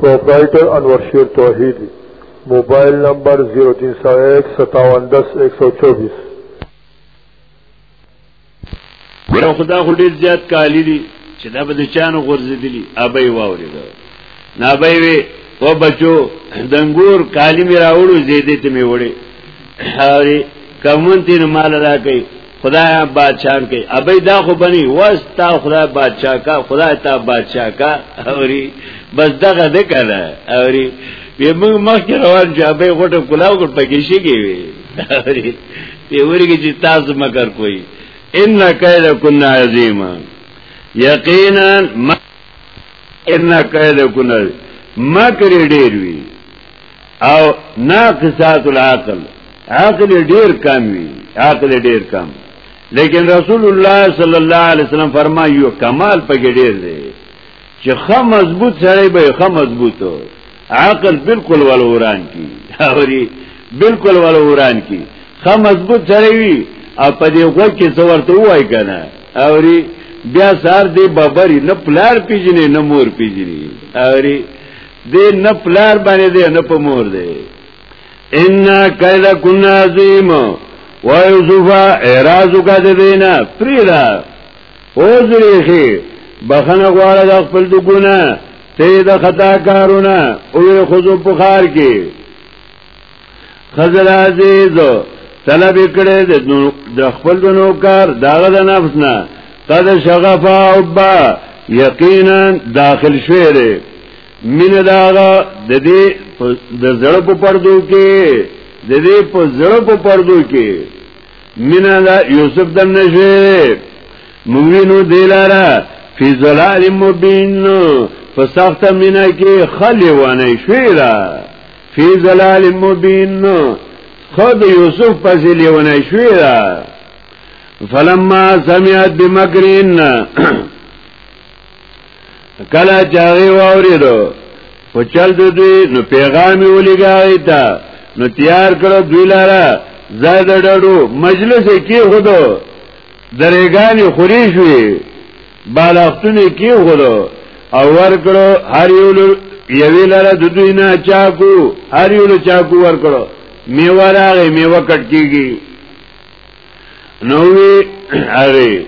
پروپرائیٹر انور شیر توحید موبائل نمبر 03015710124 ورو خدا خو ډیر زیات کالی دي چې دا به چانو غورځېدلی ابي واوري دا نه به وي او بچو دنګور کالی می راوړو زیدې ته می وړي هاري کومنتی نه مال راکې خدای بادشاہ کې ابي دا خو بني واستا خدای بادشاہ کا خدای تا بادشاہ کا اوري بس دغه دې کړه اوري وی موږ مخکې روان چې ابي غټه کلاو ګټ پکې شي کې وي اوري په ورګي چې تاسو مگر کوي ان کایل کن عظیم یقینا ان کایل کن مکر ډیر وی او ناقصات العقل عقل ډیر کم وی عقل ډیر کم لیکن رسول الله صلی الله علیه وسلم فرمایو کمال پکې ډیر دی چې خه مضبوط سره به خه مضبوط عقل بالکل ول وران کی اوري بالکل ول وران کی خه مضبوط سره وی او په دې غوږ کې څو ورته وای کنه اوري بیا سار دی بابری نه پلار پیجنې نه مور پیجنې اوري دې نه پلار باندې دې نه په مور دې ان کید کن عظیم و یوسف اعراض کا دې دینا پریدا اوزری خي بخنه غواړه د خپل د ګونه ته د خطا کارونه او خود بخار کې خزر عزیز طلب کړي د خپل د نوکر داغه د نفس نه قد شغفا حبا یقینا داخل شوی دی مین داغه د دې د زړه په پردو کې د دې په زړه په پردو کې مین دا یوسف دم نشه موینو دلارا فی ظلال مبین فسخت مینا کې خلی وانه شوی را فی ظلال مبین خود یوسف پس لیونه شوی دا فلما سمعت بمکرین کلا چاغی واوریدو په چل د دوی نو پیغام یې ولګاوی تا نو تیار کړو دوی لاره زاد ډړو مجلس کې خودو درېګانی خوري شوې بالښتونه کې غلو او ورکړو هر یو یوی لره د دوی نه چاکو هر یو له چاکو ورکړو میوه راغې میوه کټ کیږي نو وی هغه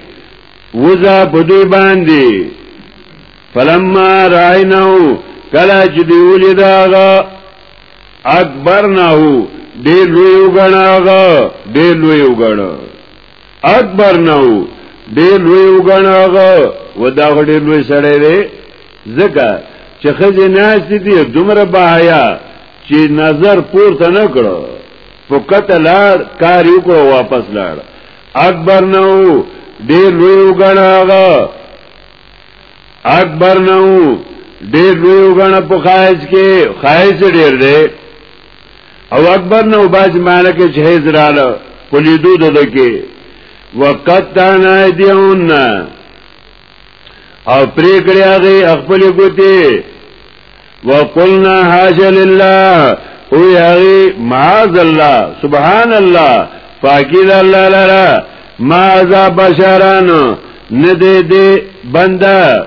وزا په دوی باندې فلما راینو کلا چې دی ولید هغه اکبر نه ډېر لوی وګڼاغه ډېر لوی وګڼاغه اکبر نو ډیر لوی وګڼاغه و دا ډیر لوی سره دی ځکه چې خځه ناشتي دی دومره بهایا چې نظر پورته نه کړو په کته لار کار یو کړو واپس لار اکبر نو ډیر لوی وګڼاغه اکبر نو ډیر لوی وګڼه په خایز کې خایز ډیر دی او اکبر نو باج معنی کې چې هیز رااله پلیدو ددکې وقت تانا دیون او پری کړی هغه خپل ګوتې وقلنا حاج لله او یغی معاذ الله سبحان الله پاکی الله لرا ما ذا بشران ندی دی بنده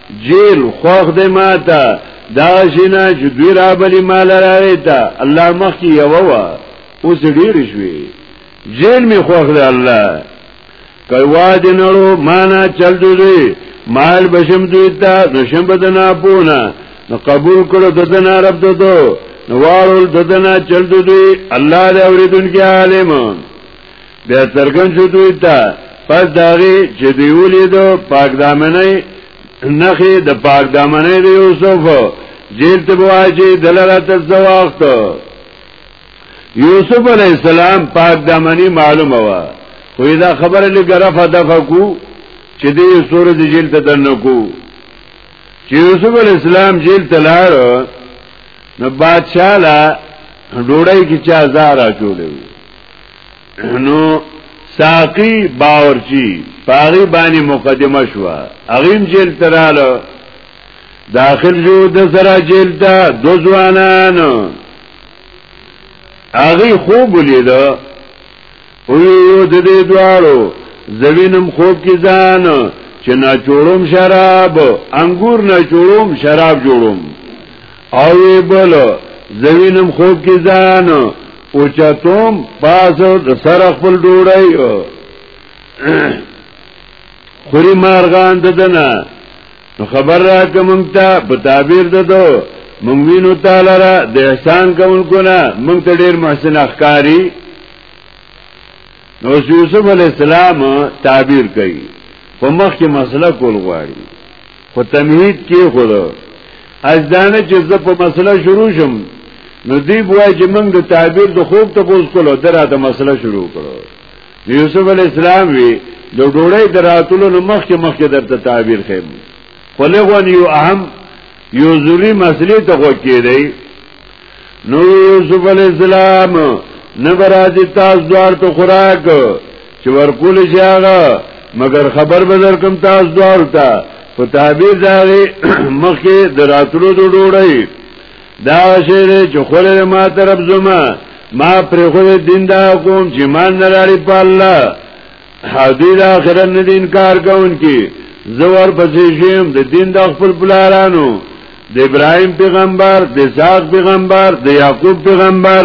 جیل خوخ دی ما تا دا شینا چې دوی را بلی مال راوی تا الله مخ کی یو وا اوس ډیر شوی جیل می خوخ دی الله کوي واد نړو معنا چل دوی مال بشم دوی تا نشم بدنا پونا نو قبول کړو ددنا رب ددو نو وارول ددنا چل دوی الله دې اوریدونکو عالم بیا څرګند شو دوی ته پس داغي چې دی ولید پاک دامنې نخې د پاک دامنې د یوسف جیل ته بواجی دلاره ته زواخت یوسف علی السلام پاک دامنې معلومه و خو دا خبره لګره فدفقو چې دې سورې د جیل ته دنکو چې یوسف علی السلام جیل ته لاړ نو بادشاہ لا ډوړی کی چا زارا چولې نو ساقی باورچی پاغي باندې مقدمه شو اغیم جیل تراله داخل شو د سره جیل ته د ځوانان اغي خوب ولید او یو د دې دوارو زوینم خوب کې ځان چې نه جوړوم شراب انګور نه جوړوم شراب جوړوم او بل زوینم خوب کې ځان اوچتوم پاسو د سر خپل ډوړی خوري مارغان ددنه نو خبر را کومتا په تعبیر ددو مونږ وینو تعالی را د احسان کوونکو نه مونږ ته ډیر محسن اخکاری نو یوسف علی السلام تعبیر کوي په مخ کې مسله کول غواړي په تمهید کې خو ده اجدانه چې زه په مسله شروع شم نو دی بوای چې موږ د تعبیر د خوب ته پوس کولو دراته مسله شروع کړو یوسف علی السلام وی د ډوړې دراتلو نو مخکې مخکې درته تعبیر خیم خو لغون یو اهم یو ضروری مسلې ته خو کېدی نو یوسف علی السلام نبرازی تاس دوار تو خوراک چې ورکول شي هغه مګر خبر به درکم تاس دوار تا په تعبیر داغي مخکې دراتلو د ډوړی دا شعر چې خوره ما طرف زما ما پر خو دین دا کوم چې مان نه لري په الله حدی دا آخرت نه دین کار کون کی زور پسې شیم د دین د خپل پلارانو د ابراهیم پیغمبر د اسحاق پیغمبر د یعقوب پیغمبر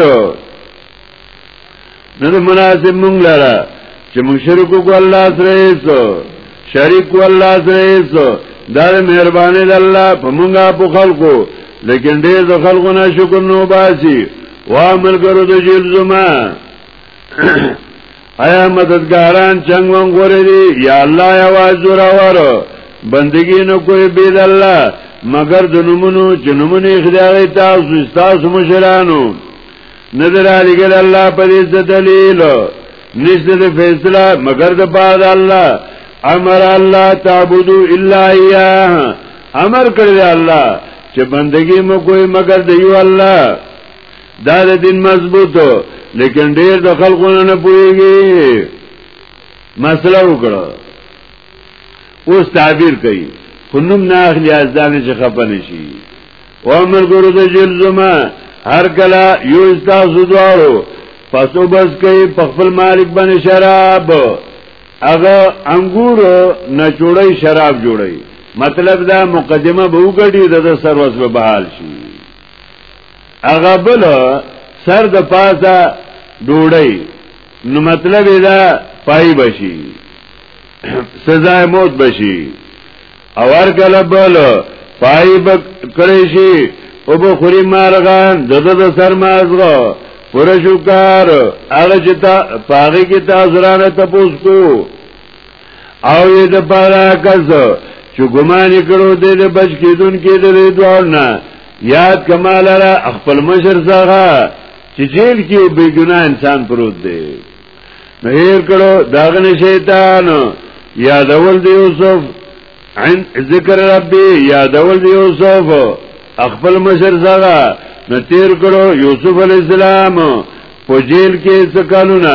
نه د مناسب مونږ لره چې مونږ شرک کو الله سره ایسو شریک کو الله سره ایسو دا مهرباني د الله په مونږه په خلکو لیکن ډېر د خلکو نه شکر نو باسي وا ملګرو د جیل زما ایا مددګاران چنګ وغورې دي یا الله یواز زورور بندگی نو کوئی بيد الله مگر د نمونو چې نمونه خدای تاسو تاسو مشرانو نظر علی ګل الله په دې دلیل نشته د فیصله مگر د بعد الله امر الله تعبدو الا اياه امر کړی الله چې بندگی مو کوئی مگر د یو الله دا د دین مضبوط لیکن ډیر د خلقونه نه پوهیږي مسله وکړه اوس تعبیر کوي خنم نه اخلي ازدان چې خپه نشي او امر ګورو د جلزما هر کله یو استاسو دوارو پسو بس کوي په خپل مالک باندې شراب هغه انګور نه جوړي شراب جوړي مطلب دا مقدمه به وګړي د سروس به بحال شي هغه بل سر د پاسه ډوړی نو مطلب دا پای بشي سزا موت بشي او هر کله بل پای بکړی شي او بخوري مارغان د د سر مازغه پر شکار هغه چې تا پاغي کې تاسو رانه تپوس کو او یې د پاره کس چې ګمان کړو دې د بچ کېدون کې د ریدوار نه یاد کمال را خپل مشر څنګه چې جیل کې یو بیګناه انسان پروت دی نو هیر کړو داغه شیطان یادول دی یوسف عند ذکر ربي یادول دی یوسف خپل مشر څنګه نو تیر کړو یوسف علی السلام په جیل کې څه کالونه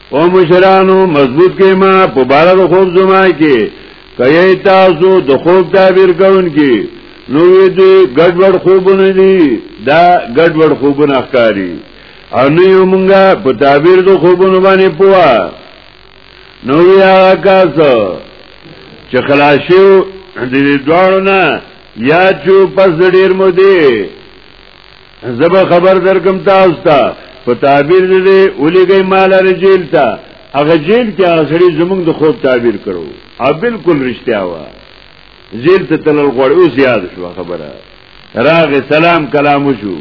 او مشرانو مضبوط کې ما په بار د خوب زما کې کای تاسو د خوب تعبیر کون کې نو دې ګډوډ خوبونه دي دا ګډوډ خوبونه ښکاری او نو یو مونږه په تعبیر د خوبونو باندې پوا نو یا کاسو چې خلاصو دې دوړو نه یا چې پس ډیر مو دی زب خبر درکم تاسو ته په تعبیر دې ولېګي مال رجیل ته هغه جیل کې هغه سړي زمونږ د خوب تعبیر کړو او بالکل رښتیا و جیل ته تل غوړ او زیاد شو خبره راغ سلام کلام شو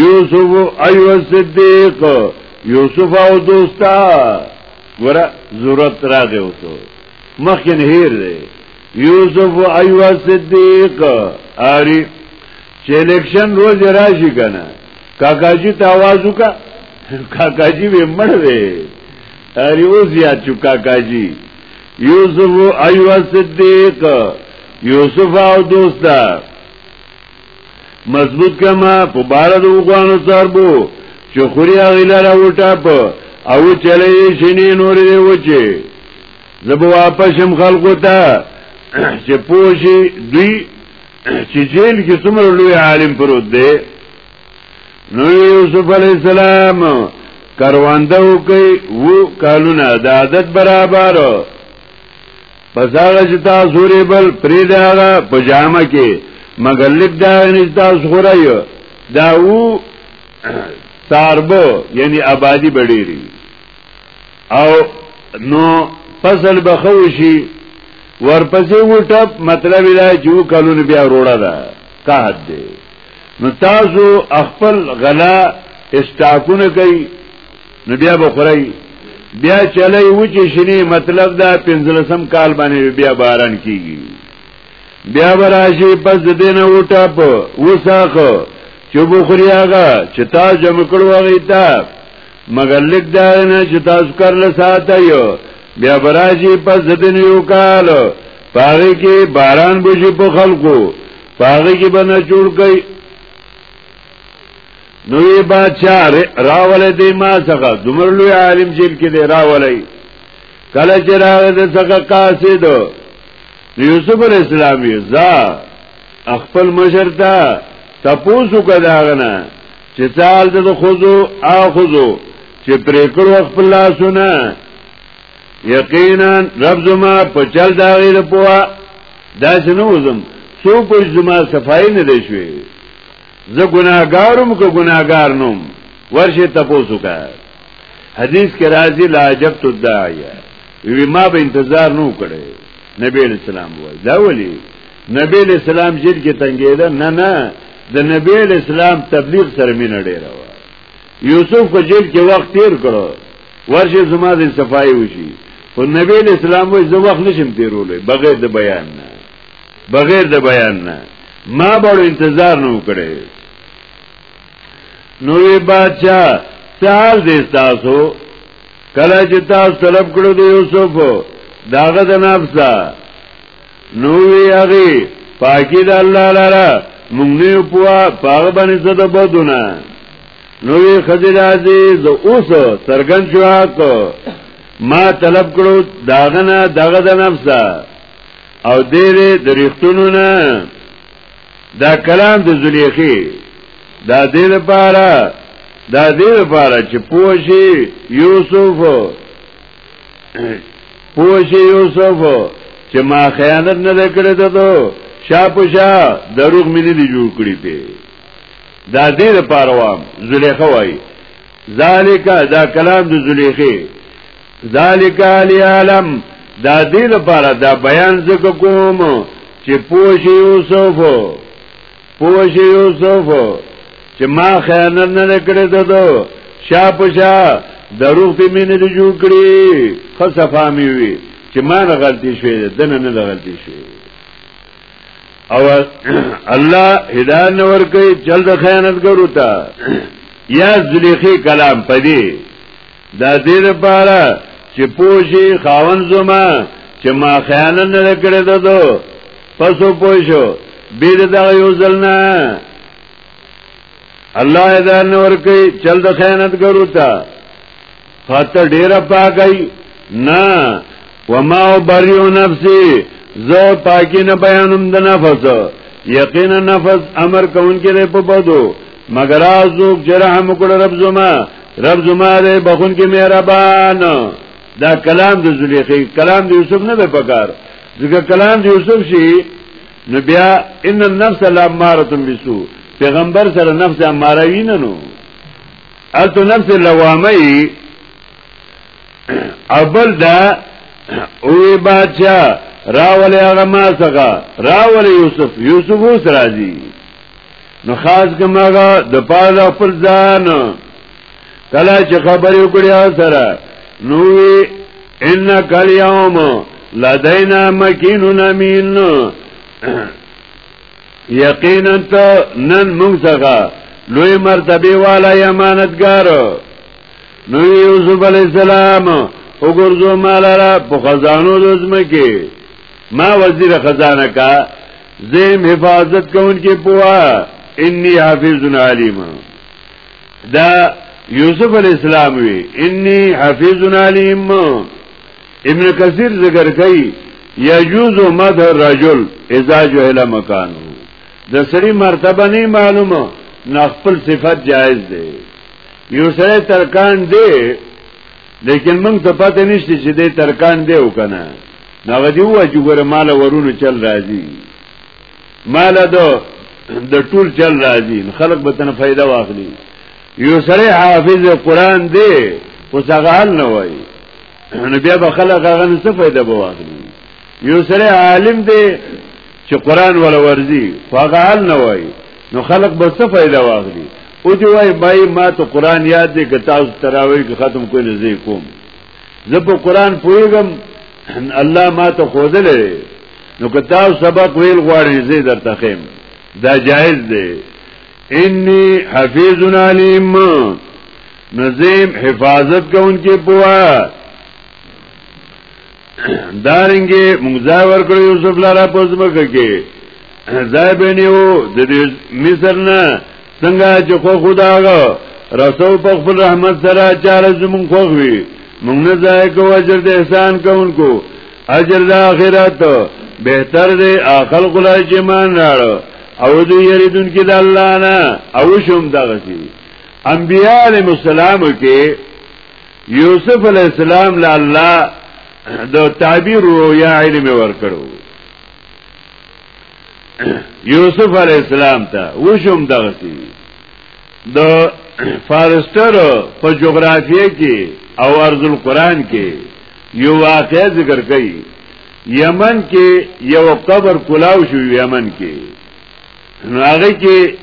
یوسف ایو صدیق یوسف او دوستا ورا ضرورت راغه وته مخکې هیر دی یوسف ایو صدیق اری چې الیکشن روز راشي کنه کاکاجی ته आवाज وکا کاکاجی به مړ وي اری او زیات چو کاکاجی یوسف ایو صدیق یوسف او دوستا مضبوط کما په بار د وګانو سربو چې خوري غیلره وټاپ او چلے شینې نور دی وچه زبو واپسم خلقو ته چې پوشي دوی چې جیل کې څومره لوی عالم پروت دی نو یوسف علی السلام کرواندو کوي وو کالونه د عادت برابر پس هغه چې تاسو ری بل پرې دا هغه پجامه کې مګر لیک دا نه تاسو خورایو دا وو ساربو یعنی آبادی بډېری او نو فصل بخوشي ورپسې وټپ مطلب دا چې و کلونه بیا روړه ده قحط دی نو تاسو خپل غلا استاکونه کوي نو بیا بخوري بیا چلای وچ شنی مطلب دا پنځلسم کال باندې بیا باران کیږي بیا براشي پس دین وټاپ وساخ چې بخوري هغه چې تا جمع کړو هغه ته مگر لګ دا نه چې تاسو کار له ساته یو بیا براشي پس د دې یو کال پاره کې باران بشي په خلکو پاره کې بنا جوړ کړي نوې بادشاہ راولې دې ما څخه دومره لوی عالم جیل کې دې راولې کله چې راغې دې څخه قاصد یوسف علی السلام یې ځا خپل مشر ته تپوسو کداغنه چې چال د خزو اخذو چې پرې کړو خپل لاسونه یقینا رب زما په چل دا غیر پوا دا شنو زم سو کوئی زما صفائی نه دی شوی زه ګناګارم کو ګناګار نوم ورشه تاسو کا حدیث کې راځي لا عجب تو دایا وی ما به انتظار نو کړي نبی اسلام وای دا ولی نبی اسلام جیل کې تنګېده نه نه د نبی اسلام تبلیغ سره مینه ډیره و یوسف په جیل کې وخت تیر کړو ورشه زما د صفای وشي خو نبی اسلام وې زه وخت نشم تیرولې بغیر د بیان نه بغیر د بیان نه ما به انتظار نه وکړې نو وی بادشاہ سال دې تاسو کله چې تاسو طلب کړو د یوسف داغه د نفسه نو وی هغه پاکی د الله لاره مونږ نه پوا پاغه باندې زده بدونه نو وی خدای عزیز اوس سرګن شو حق ما طلب کړو داغه نه دغه د نفسه او دې د رښتونو نه دا کلام د زلیخی دا دې لپاره دا دې لپاره چې پوه شي یوسف پوش یوسف چې ما خیانت نه کړی ته ته شا په شا دروغ مې نه دی جوړ کړی په دا دې لپاره وام زلیخه وای ذالک دا کلام د زلیخه ذالک علی عالم دا دې لپاره دا بیان زکه کوم چې پوش یوسف پوش یوسف چې ما خیانت نه کړی ته دو شا پشا دروغ دې مینه دې جوړ کړی خصه فهمي وي چې ما نه غلطي شوې ده دنه نه غلطي شوې او الله هدایت نور کوي چل د خیانت ګرو تا یا ذلیخی کلام پدی دا دې لپاره چې پوجي خاون زما چې ما خیانت نه کړې ده دو پسو پوښو بیر دا یو ځل نه الله اذا نور کوي چل د خیانت ګرو تا خاطر ډیره پاکي نه وما بریو نفسی زه پاکی نه بیانم د نفس یقینا نفس امر کون کې ده په بدو مگر ازو جرحم کړه رب زما رب زما دې بخون کې مهربان دا کلام د زلیخی کلام د یوسف نه به پکار ځکه کلام د یوسف شي نو بیا ان النفس لاماره بسو پیغمبر سره نفس اماره ویننو الته نفس لوامه ابل دا اوی باچا راولی اغا ما سقا راولی یوسف یوسف اوس رازی نو خاص کم اغا دپار دا خپل زان کلا چه خبری اکڑی آسرا نوی انا کل یوم لدینا مکینو نمین یقینا تا نن مونگ سقا لوی مرتبه والا یمانتگارو نو یوسف علی السلام وګورځو مال را په خزانو د زمکه ما وزیر خزانه کا زم حفاظت کون کې پوا انی حافظ علیم دا یوسف علی السلام وی انی حافظ علیم ابن کثیر ذکر کوي یجوز مد رجل اذا جهل مکانه د سری مرتبه نه معلومه نه خپل صفت جایز دی یو سره ترکان دی لیکن موږ ته پته نشته چې دې ترکان دی او کنه نو دی و چې ګوره مال ورونو چل راځي مال دو د ټول چل راځي خلک به تنه فائدہ واخلي یو سره حافظ قران دی خو څنګه حل نه وای نو بیا به خلک هغه نه څه فائدہ به واخلي یو سره عالم دی چې قران ولا ورزي خو هغه حل نه وای نو خلک به څه فائدہ واخلي او دی وای مای ما ته قران یاد دی که تاسو تراوی که ختم کوی نه زی کوم زه په قران پویګم الله ما ته خوذل نو که تاسو سبق ویل غواړی زی درته خیم دا جایز دی انی حفیظ علیم نظیم حفاظت کوونکی پوها دارنګه موږ ځای ورکړو یوسف لاره په ځمکه کې ځای بنیو د دې مصر نه څنګه چې خو خداغه رسو په خپل رحمت سره چاره زمون خو وي موږ نه ځای کو اجر د احسان کوونکو اجر د اخرت بهتر دی اخل خدای چې مان راړ او دې یریدون کې د الله نه او شوم دغه سي انبیاء علیهم السلام کې یوسف علی السلام له الله د تعبیر رؤیا علم ورکړو یوسف علی السلام ته وشم دغه سی د فارستر په جغرافیه کې او ارض القرآن کې یو واقع ذکر کړي یمن کې یو قبر کلاو شو یمن کې نو هغه کې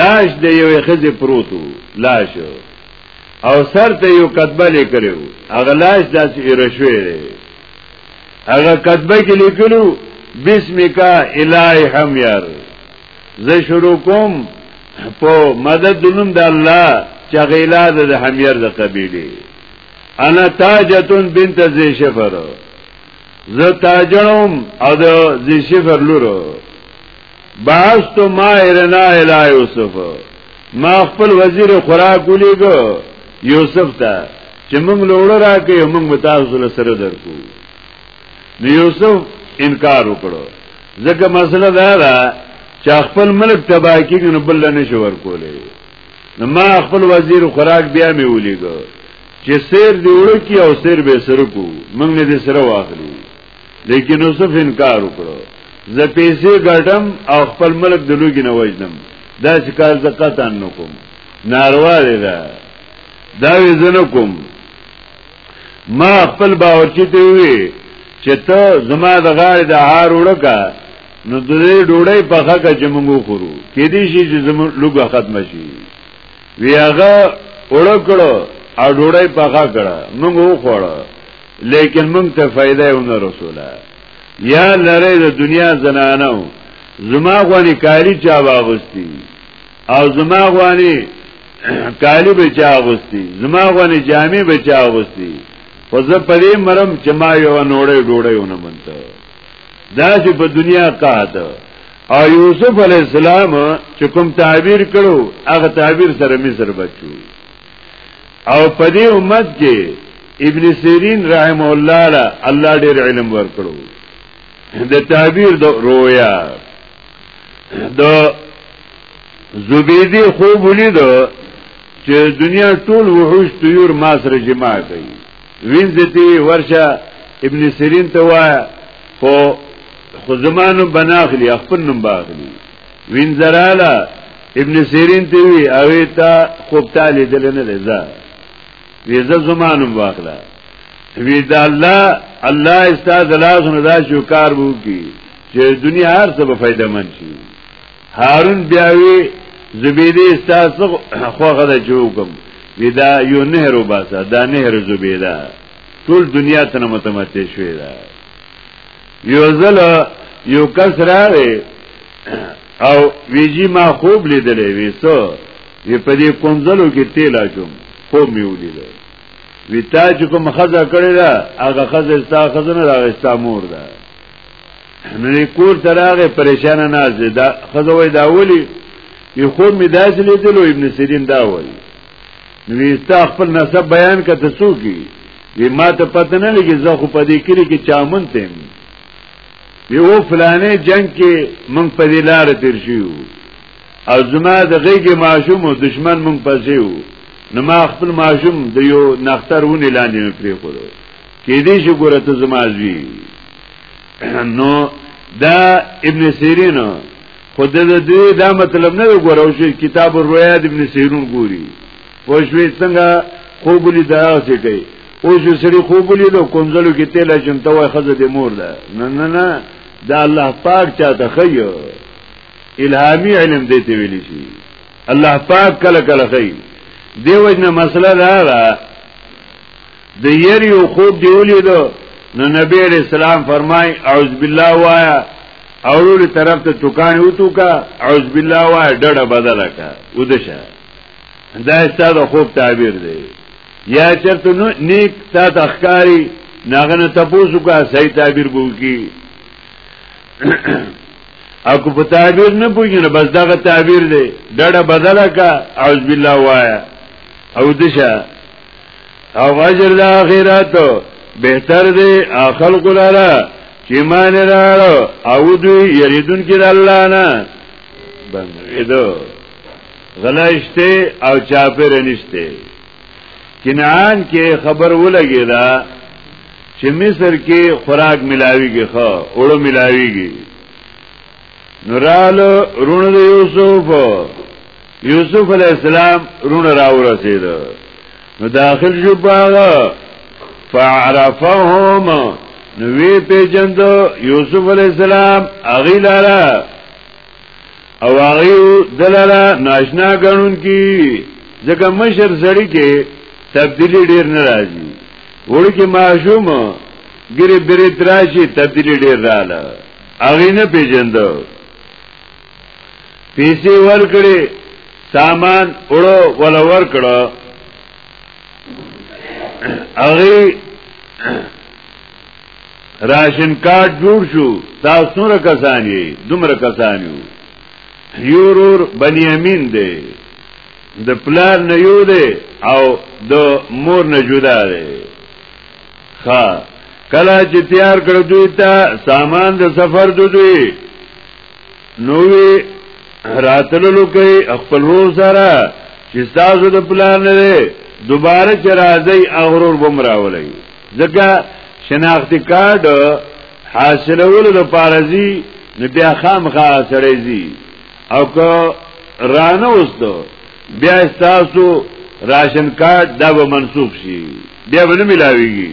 لاش د یو خزه پروتو لاش او سر ته یو کتبه لیکلو هغه لاس داسې ایرشوي دی هغه کتبه کې لیکلو بسمک الای هم یار زه شروع کوم په مدد دنم د الله چې غیلا د حمیر د قبیله انا تاجتون بنت زی شفر زه تاجنم او د زی شفر لورو بعثت ماهرنا الى یوسف ما خپل وزیر خوراک ولېګو یوسف ته چې موږ لوړ راکې موږ متاسو له سره درکو نو یوسف انکار وکړو ځکه مسله دا ده چې خپل ملک تباہ کیږي نو بل نه شو ورکولې نو ما خپل وزیر خوراک بیا مې ولېګو چې سیر دی وړو کې او سیر به سره کو موږ دې سره واخلو لیکن یوسف انکار وکړو زه پیسې ګټم او خپل ملک د لوګي نه وژنم دا چې کار زه قطعا نه کوم ناروا دی دا دا وی زه نه کوم ما خپل باورچی ته وی چې ته زما د غاړې د هار وړکا نو د دې ډوړې په خکه چې موږ وخورو کې دې شي چې زموږ لوګه ختم شي وی هغه وړکړو او ډوړې په خکه کړه موږ وخوړو لیکن مونږ ته فائدہ یې نه رسوله یا لره د دنیا زنانو زما غوانی کاری چا واغستی او زما غوانی کالی به چا غستی زما غوانی جامې به چا غستی خو زه په دې مرم چې ما یو نوړې ډوړې ونه منته دا چې په دنیا قاته او یوسف علی السلام چې کوم تعبیر کړو هغه تعبیر سره مصر بچو او په دې امت کې ابن سیرین رحم الله له الله ډېر علم ورکړو د تعبیر د رویا د زبیدی خوب ولید چې دنیا ټول وحوش طیور ما سره جماع کوي وینځتي ورشه ابن سیرین ته وای خو خو زمانو بناخلی خپل نوم باخلی وینځراله ابن سیرین ته وی او تا خوب تعالی دل نه لزا ویزه زمانم واخلا وی دا الله الله استاد لاس نه دا شو کار وو کی چې دنیا هر څه به فائدہ من شي هارون بیاوی زبیده استاد څخه خوغه د جوګم وی دا یو نهر وباسه دا نهر زبیده ټول دنیا ته متمتع شوی دا یو ځل یو کس راغی او ویجی ما خوب لیدلې وی سو وی په دې کونځلو کې تیل اچوم خوب می ولیدل وی تا چې کوم خزه کړی دا هغه خزه ستا خزه نه راغی ستا مور ده نو کور ته راغی پریشان نه زده خزه وای دا ولی یو خوب می داسې لیدلو ابن سیرین دا وای نو وستا خپل نسب بیان کته سوګي وی ما ته پته نه لګي زه خو په دې کلی کې چامن تم یو فلانه جنگ کې مونږ په دې لار تیر شو او زما د غیګه ماشوم او دشمن مونږ پسې وو نو ما خپل ماشوم د یو نختر ونی لاندې پرې کړو کې دې شو ګره ته زما زوی نو دا ابن سیرین خو د دې دا مطلب نه ګورو چې کتاب الرؤیا د ابن سیرون ګوري پښوی څنګه خوب لیدا څه کوي او چې سری خوب لیدو کومزلو کې تیل چنته وای خزه د مور ده نه نه نه دا الله پاک چاته خيو الهامي علم دې ته ویل شي الله پاک کله کله خي دیو جن مسله دا ده د یری او خوب دی ولید نو نبی علیہ السلام فرمای اعوذ بالله وایا اولو له طرف ته ټکان وتو کا اعوذ بالله وایا ډډه بدله کا ودشه دا ستاسو خوب تعبیر دی یا چرته نو نیک تا تخکاری ناغنه تپوسو کا صحیح تعبیر بو کی اکو په تعبیر نه پوهیږي بس دغه تعبیر دی ډډه بدله کا اعوذ بالله وایا او دشه او اجر د اخرت بهتر دی اخل قلارا چې مان راړو او دوی یریدون کې د الله نه بندو غلاشته او چاپر نشته کنعان کې خبر ولګی دا چې مصر کې خوراک ملاویږي خو اوړو ملاویږي نورالو رونو د یوسف یوسف علی السلام رونه راورسید نو داخل شو باغه فعرفهم نو وی پیجند یوسف علی السلام اغی لارا او اغی دلارا ناشنا گنون کی ځکه مشر زړی کې تبدیلی ډیر ناراضی وړو کې معشوم ګری بری تراشی تبدیلی ډیر رااله اغی نه پیجندو پیسې ورکړي سامان اړو ولا ورکړو هغه راشن کارت جوړ شو تاسو نور کسان یې دومره کسان یو یورور بنی امین دی د پلار نه یو دی او د مور نه جدا دی ها کله چې تیار کړ دوی ته سامان د سفر دوی نوې راتللو کوي خپل روز سره چې تاسو د پلان نه دوباره چې راځي اغرور بم راولي ځکه شناختی کارت حاصلولو د پارزي نو بیا خامخا سره زی او که رانه وستو بیا تاسو راشن کارت دا به منسوخ شي بیا به نه ملاويږي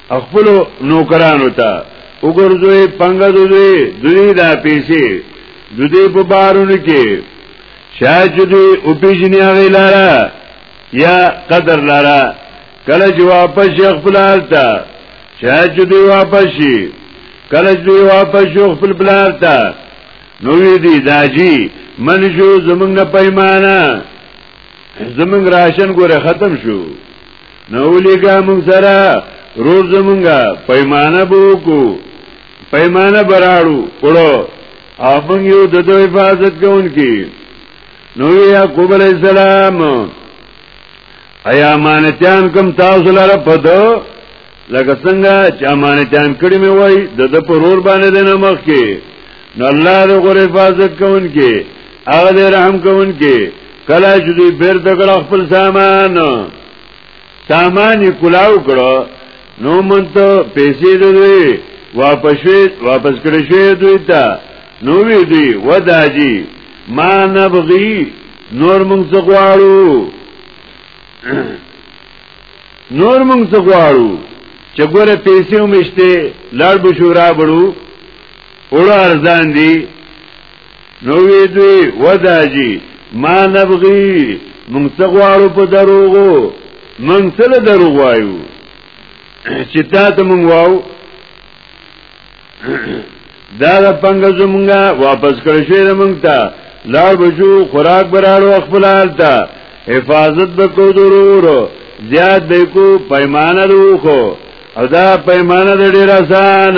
خپل نوکرانو ته وګرځوي پنګ دوی دوی دا پیسې دوی په بارونو کې شاید دوی او پیژنې هغه لاره یا قدر لاره کله چې واپس شیخ بلال ته شاید دوی واپس شي کله چې دوی واپس شو خپل بلال ته نو دې داجی من شو زمنګ نه پیمانه زمنګ راشن ګوره ختم شو نولیګا مونږ سره روز زمونږه پیمانه بوکو پیمانه براړو کړو او مونږ یو د دوی حفاظت کوونکی نو یعقوب علیہ السلام ایا امانتیان کوم تاسو لره پدو لکه څنګه چې امانتیان کړی مې وای د د پرور باندې نه مخ کې نو الله دې غره حفاظت کوونکې هغه دې رحم کوونکې کله چې دوی بیر دګړ خپل سامان سامان یې کلاو کړو نو منته پیسې دوی واپس واپس کړی شوی دوی ته نو وی دوی وداجی ما نبغي نور مونږ څه غواړو نور مونږ څه غواړو چې ګوره پیسې ومشته لړ بشورا بړو اوړه ارزان دي نو وی دوی وداجی ما نبغي مونږ څه غواړو په دروغو مونږ څه له دروغ وایو چې تا ته مونږ واو دا د پنګ زمونږه واپس کړی شوی د مونږ ته لار بجو خوراک براړو خپل حال ته حفاظت بکو ضرور زیاد بکو پیمانه روخو او دا پیمانه د ډیر آسان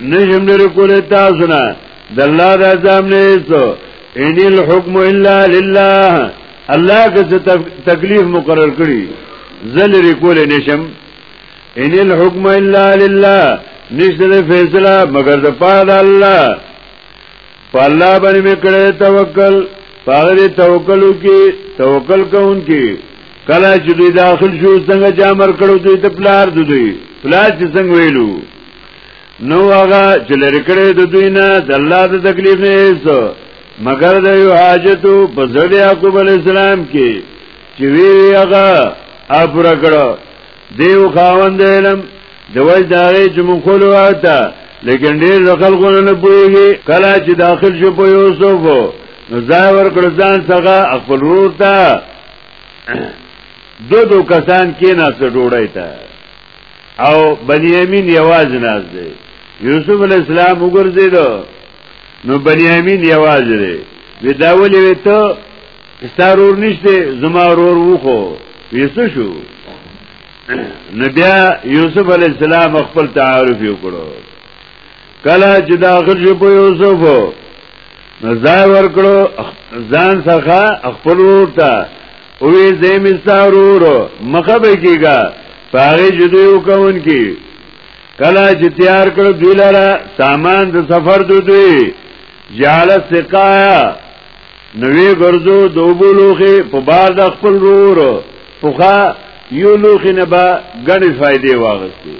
نشم لري کولای تاسو نه د الله د عذاب نه ایسو ان الحكم الا لله الله که تکلیف مقرر کړی زل لري کولای نشم ان الحكم الا لله نشته فیصله مگر د پاره الله په الله باندې مې کړې توکل پاغه توکل کی توکل کون کی کله چې دوی داخل شو څنګه چې امر کړو دوی ته پلار دوی پلار چې څنګه ویلو نو هغه چې لری کړې د دوی نه د الله د تکلیف نه هیڅ مگر د یو حاجتو په ځړیا کو بل اسلام کې چې وی هغه اپره کړو دیو خاوند علم د وجه د هغې چې مونږ خولو واته لیکن ډېر د خلکونه نه پوهېږي کله چې داخل شو په یوسف نو ځای ورکړ ځان څخه خپل ورور ته دو دو کسان کې ناسه ډوړی ته او بنیامین یواز ناز دی یوسف علی السلام وګرځیدو نو بنیامین یواز دی وی داولی وی ته ستا رور نشته زما رور وو خو ویسو شو نو بیا یوسف علی السلام خپل تعارف وکړو کله چې دا غرج په یوسف نو ځای ورکړو ځان څخه خپل ورته وی زمیستا رور مخه به کیګا پاره جدو کوون کی کله چې تیار کړ دوی لاره سامان د سفر دوی جاله سقایا نوې ګرځو د اوبو لوخې په بار د خپل رور پوخا یو لوخې نه به ګڼې فائدې واغستې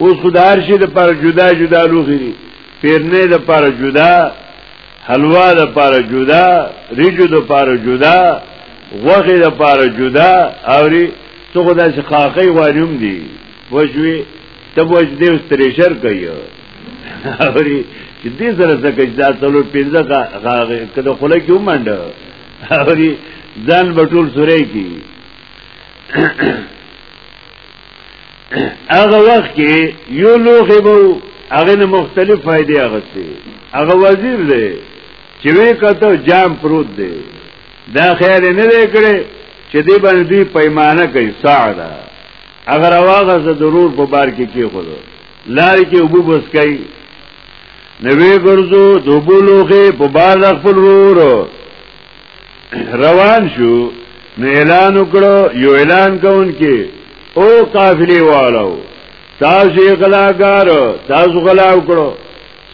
اوس خو د هر شي د پر جدا جدا لوخې دي پیرنې د پر جدا حلوا د پر جدا ریجو د پر جدا غوخې د پر جدا اوري څو خدای څخه خاخې وانیم دي وښوي ته وځ دې اوس تریشر کوي اوري چې دې سره څه کوي دا ټول پینځه کا کده خله کې ومنډ اوري ځان بټول سورې کی هغه وخت کې یو لوخه بو هغه نه مختلف فائدې اغستې هغه وزیر دی چې وی کته جام پروت دی دا خیر نه لري کړي چې دې باندې پیمانه کوي ساده اگر اواغه ز ضرور په بار کې کې خو لار کې ابو بس کوي نوې ګرځو دوبو لوخه په بار خپل ورور روان شو نو اعلان وکړو یو اعلان کون کې او قافلې والو تاسو غلاګار تاسو غلا وکړو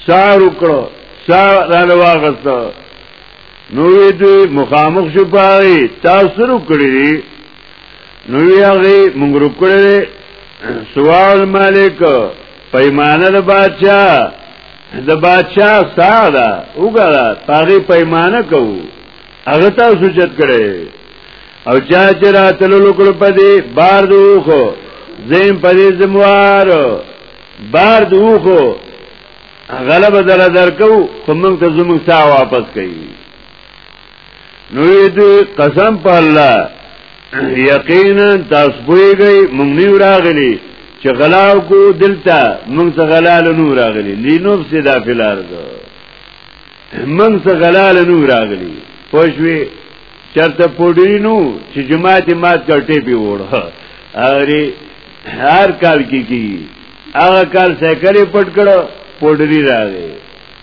سار وکړو سار را لواغسته نو دوی مخامخ شو پای تاسو وکړي نو یاغي مونږ رکړې سوال مالک پیمانه د بادشاہ د بادشاہ ساده وګړه پاغي پیمانه کو هغه تاسو چت کړي او چا چې راتلو لوکړو پدې بار دوخو زم پدې زموار بار دوخو غلبه دل درکو خو موږ ته زموږ سا واپس کړي نو دې قسم په الله یقینا تاسو پوهیږئ مونږ نه راغلي چې غلاو کو دلته مونږ څه غلال نو راغلي لینوب سیدا فلار دو مونږ څه غلال نو راغلي پښوی چرته پوډری نو چې جماعت مات کټې پی وړه اری هر کال کی کی هغه کال سایکل پټ کړو پوډری راغی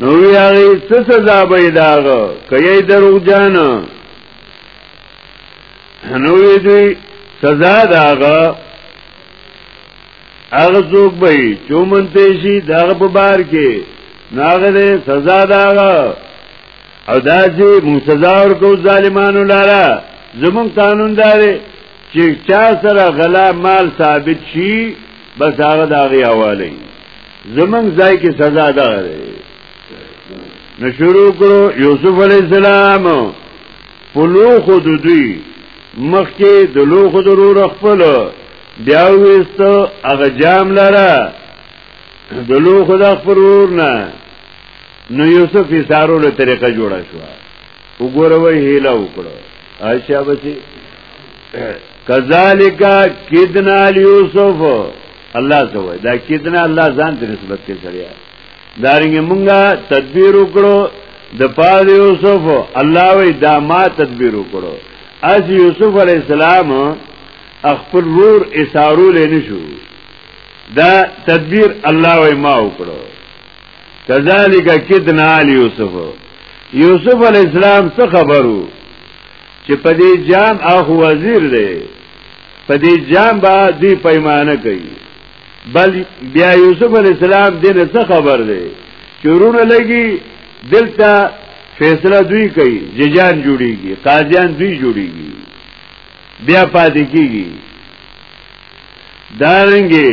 نو وی هغه څه سزا به داغه کوي دروغ جان نو وی دوی سزا داغه هغه څوک به چومنته شي داغه په بار کې ناغه دې سزا داغه او دا چې موږ سزا ورکو ظالمانو لاره زمون قانون داري چې چا سره غلا مال ثابت شي بس هغه داغه حواله زمنګ ځای کې سزا ده نو شروع کړو یوسف علی السلام په لوخو د دوی مخکې د لوخو د رور خپل بیا وېست هغه جام لره د لوخو د خپل رور نه نو یوسف یې سارو له طریقه جوړه شو وګوره وی هیله وکړه عائشہ بچي کذالک کدنا یوسف الله زوی دا کیدنه الله ځان ته نسبت کوي سړی دارنګ مونږه تدبیر وکړو د پاره یوسف الله وی دا ما تدبیر وکړو از یوسف علی السلام خپل رور اسارو لنی شو دا تدبیر الله وی ما وکړو کذالک کدنا علی یوسف یوسف علی السلام څه خبرو چې په دې جام اخو وزیر دی په دې جام با دوی پیمانه کوي بل بیا یوسف علی السلام دې نه څه خبر دی چورونه لګي دلته فیصله دوی کوي ججان جوړیږي قاضیان دوی جوړیږي بیا پاتې کیږي دارنګي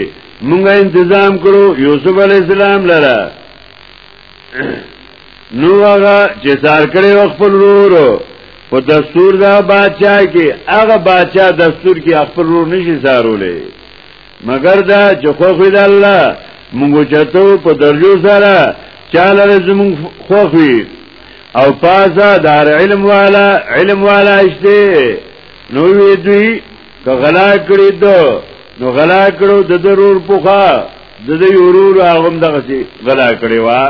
مونږه تنظیم کړو یوسف علی السلام لره نو هغه چې زار کړي خپل ورور په دستور دا بادشاہ کې هغه بادشاہ دستور کې خپل ورور نشي زارولې مگر دا چې خو خو د الله موږ چتو په درجو سره چاله زمون خو خو او پازا دار علم والا علم والا اشته نو وی دوی که غلا کړی دو نو غلا کړو د ضرور پوخا د دې ورور هغه دغه سي غلا کړی وا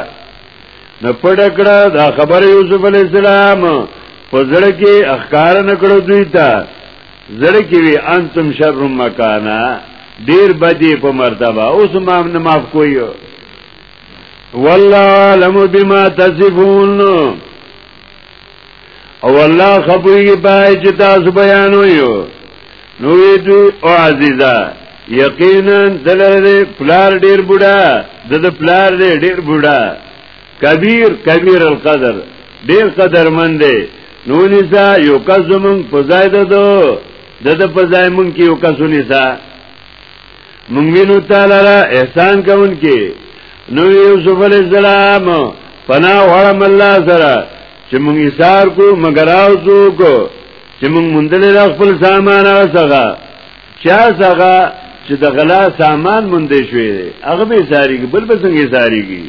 نو پټ کړه دا خبره یوسف علی السلام په زړه کې اخکار نکړو دوی ته زړه کې وی انتم شر مکانا ډیر بدی په مرتبه اوس ما نه معاف کوی والله علم بما تصفون او الله خبرې پای چې تاسو بیانو یو نو دې او عزیزا یقینا دلته پلار ډیر بوډا د پلار دې ډیر بوډا کبیر کبیر القدر ډیر قدرمن دی نو نسا یو کس زمون په ځای ده دو دته په ځای مونږ کې یو کس نسا مونږ وینو تعالی را احسان کوونکې نو یوسف علی السلام پنا وړم الله سره چې مونږ ایثار کو مگر او څوک چې مونږ مندل را خپل سامان اوسغه چا څنګه چې د غلا سامان مندې شوې هغه به ساری بل به څنګه ساری کی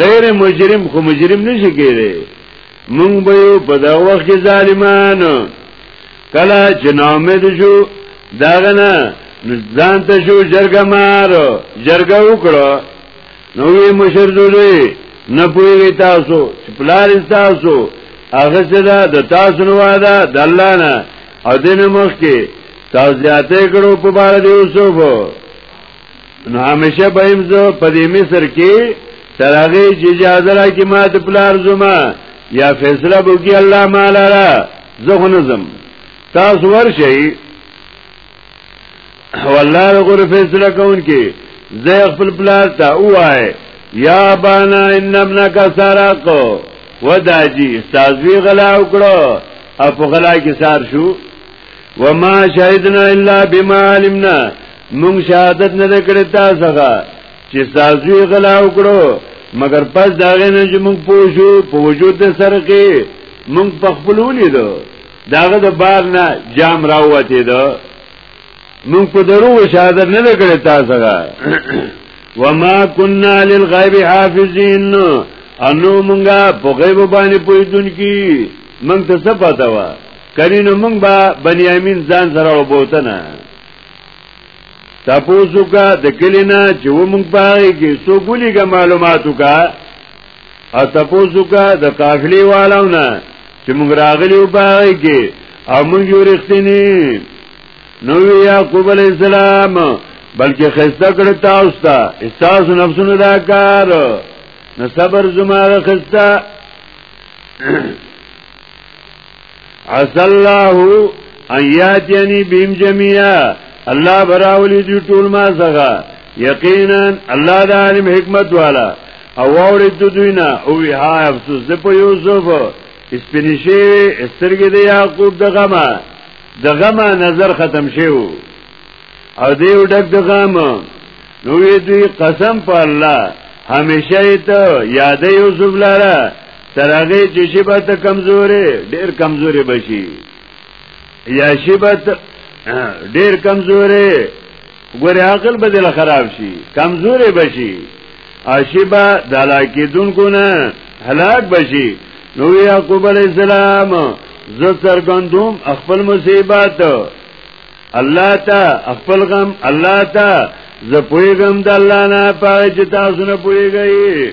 غیر مجرم خو مجرم نشي کېره مونږ به یو په دا وخت کې ظالمان کله چې نامید شو داغه نه ځان ته شو جرګه مار جرګه وکړو نو یې مشر دوی نه پوهیږي تاسو چې پلار تاسو هغه څه ده د تاسو نو واده د الله نه او دین مخ کې تاسو زیاته کړو په بار دی یوسف نو همیشه به هم زه په دې مصر کې تر هغه چې اجازه راکړي ما د پلار زما یا فیصله وکړي الله مالا را زه خو نه ځم تاسو ورشئ والله غره فیصله کوونکې زه خپل پلار ته وای یا بانا ان ابنک سرق وداجی استاذوی غلا وکړو او په غلا کې سار شو وما شهدنا الا بما علمنا مونږ شهادت نه کړی تاسو څنګه چې تاسو یې غلا وکړو مګر پس دا غنه چې مونږ پوجو په وجود سره کې مونږ په خپلونی دو داغه د بار نه جام راوته دو مونږ په درو شهادت نه کړی تاسو څنګه وما كنا للغيب حافظين انو مونږه په غیب باندې پویدون کی مونږ ته څه پتا و کنی نو مونږ به بنیامین ځان سره وبوتنه تاسو کا د کلینا چې مونږ پاره کې سو ګلیګه معلوماتو کا او تاسو کا د قافلې والو نه چې مونږ راغلی و پاره کې او مونږ یو رښتینی نو یعقوب علی السلام بلکې خسته کړ تاسو ته احساس نفسونو دا کار نو صبر زما خسته عز الله ان یاتیانی بیم جميعا الله براولی دی ټول ما څنګه یقینا الله د عالم حکمت والا او اورید دوینا او وی ها افسوس د په یوسف اسپنیشی استرګې د یعقوب د غما د غما نظر ختم شیو او دیو ډک د غما نو وی دوی قسم په الله همیشه ته یاد یوسف لاره تر هغه چې شبه ته کمزورې ډېر کمزورې بشي یا شبه ډېر کمزورې ګوره عقل به دل خراب شي کمزورې بشي اشبه د هلاکې دونکو نه هلاک بشي نو یعقوب علی السلام زه څرګندوم خپل مصیبت الله ته خپل غم الله ته زه پویګم د الله نه پاره چې تاسو نه پویګئ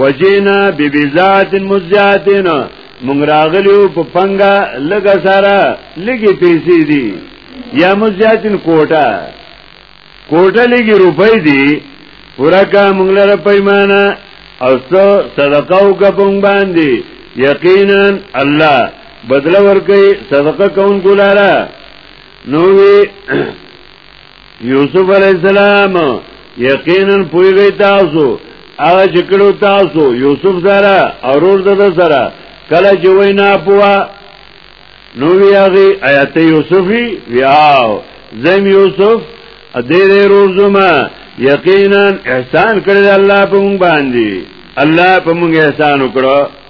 وجینا ببذات مزیاتن مونږ راغلیو په پنګا لګ سارا لګي پیسې دي یا مزیاتن کوټه کوټه لګي روپۍ دي ورکا مونږ لره پیمانه او څو صدقه وکپون باندې یقینا الله بدل ورکي صدقه کون ګلاره نو وی یوسف علی السلام یقینا پویږی تاسو هغه چې کړو تاسو یوسف سره اورور د سره کله چې وینا پوا نو ویاغي آیات یوسفی ویاو زم یوسف دیر روزما یقینا احسان کړی الله په مونږ باندې الله په مونږ احسان وکړو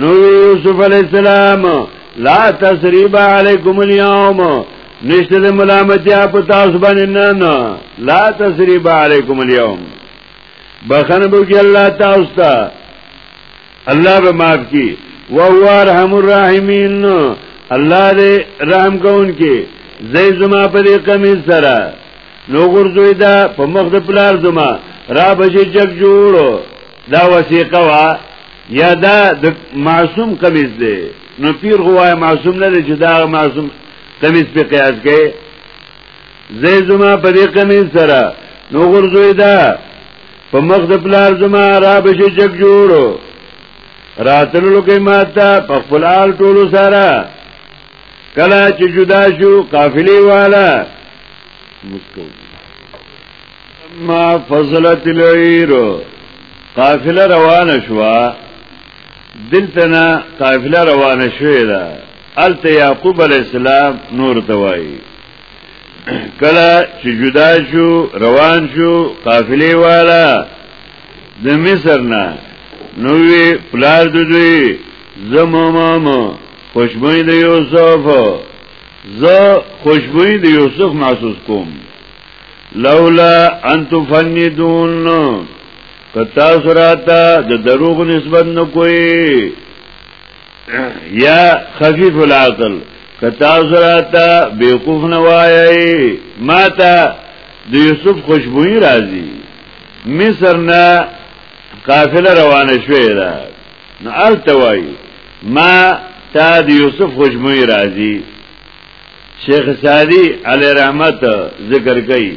نو یوسف علی السلام لا تسریب علیکم اليوم نشته د ملامتیا په تاسو باندې نه نه لا تسریب علیکم اليوم بخنه بو کې الله تاسو ته الله به معاف کی او هو ارحم الراحمین الله دې رحم کون کې زې زما په دې کمی سره نو ګرځوي دا په مخ د پلار زما را بشي جګ جوړو دا وسیقه وا یا دا د معصوم قمیص دی نو پیر غوای معصوم نه دی چې دا معصوم قمیص په قیاس کې زې زما په دې قمیص سره نو ورځوي دا په مخ د پلار زما را بشي جګ جوړو راتللو کې ماته په خپل حال ټولو سره کله چې جدا شو قافلې والا مسکو ما فضلت العير قافله روانه شو دلتنا قافله روانه شوې ده الت يعقوب عليه السلام نور توای کله چې جدا شو روان شو قافله والا د مصر نه نوې پلار دوی زمومم خوشبوئی د یوسف زه خوشبوئی د یوسف محسوس کوم لولا ان تفندون کتا سراتا د دروغ نسبت نه کوي یا خفیف العقل کتا سراتا بیوقوف نه وایي ماته د یوسف خوشبوئی راځي مصر نه قافله روانه شوې ده نو التوای ما تا د یوسف خوشبوئی راځي شیخ سعدی علی رحمت ذکر کوي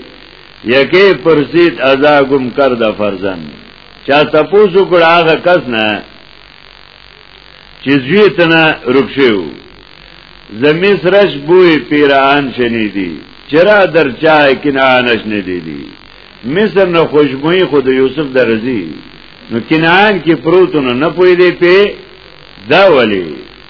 یکی پرسید ازا گم کرده فرزن چا تپوسو کړه هغه کس نه چې زوی تنه رکشو زمي سرش بوې پیران شنی دي چرا در چا کنان شنی دي دي مصر نه خوشبوئی خود یوسف درزی نو کنان کې پروتونه نه پوي دی په دا ولی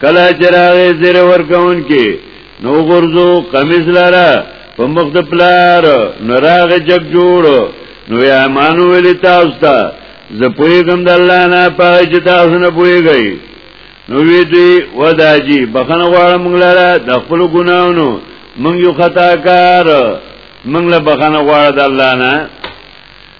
کلا چراغه زیر ورکون کې نو غرزو قمیص لاره په مخ د پلار نراغه جب جوړ نو یا مانو ویل تاسو ته زه پویګم د الله نه پای چې تاسو نه پویګی نو وی دی وداجی بخنه غواړم لاره د خپل ګناونو مونږ یو خطا کار مونږ له بخنه غواړم د الله نه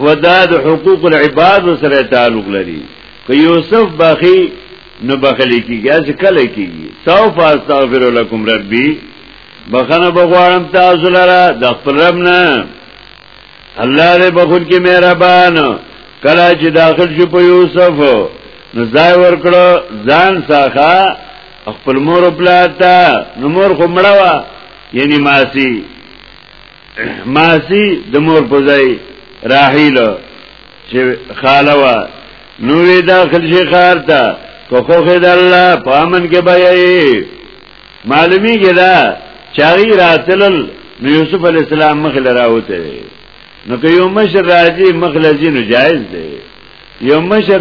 ودا د حقوق العباد سره تعلق لري که یوسف باخی نو بخلی کیږي چې کله کیږي سوف استغفر لكم ربي بخنه بغوارم تاسو لره د خپل رب نه الله دې بخون کې مهربان کله چې داخل شو په یوسف نو ځای ورکړو ځان ساخه خپل مور پلاتا نو مور خو مړوا یعنی ماسی ماسی د مور په ځای راحیل چې خاله وا نو وی داخل شي خار ته کو خو خد الله پامن کې بایي معلومی کې دا چاغی راتلل نو یوسف علی السلام مخ لراوته نو که یو مشر راځي مخ لځي نو جایز دی یو مشر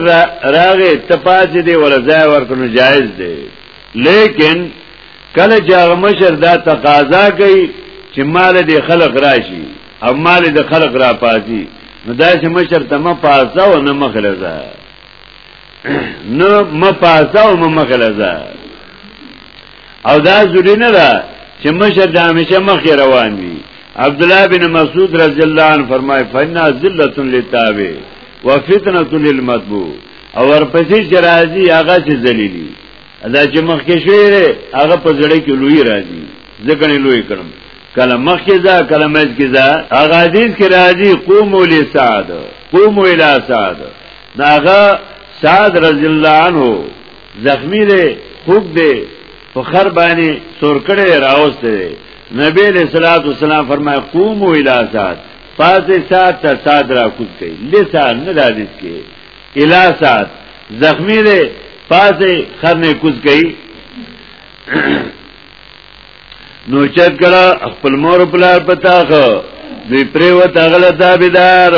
راغې تپاج دی ورځای ورکنو جایز دی لیکن کله چې هغه مشر دا تقاضا کوي چې مال دې خلق راشي او مال دې خلق را پاتې نو دا چې مشر ته ما پاسا او نه مخلزا نو ما پاسا او ما مخلزا او دا ضروری نه ده چې مشر د همیشه مخ روان وي عبد الله بن مسعود رضی الله عنه فرمای فنا ذلت للتابع وفتنه للمتبوع او ورپسې چې راځي هغه چې ذلیلی دا چې مخکې شوی دی هغه په زړه کې لوی راځي ځکه نه لوی کړم کله مخکې ځه کله مز کې ځه هغه حدیث کې راځي قوموا لسعد قوموا الى سعد ناغه سعد رضی الله عنه زخمی دی خوب دی په خر باندې سور کړي راوست دی نبی علیہ الصلوۃ والسلام فرمای قوموا الى سعد پاسه سعد ته سعد را کوت کړي لسعد نه راځي کې الا سات زخمی دی پاسه خرنه کوز گئی نو چت کړه خپل مور پلار پتاخ دوی پریوت اغله تابیدار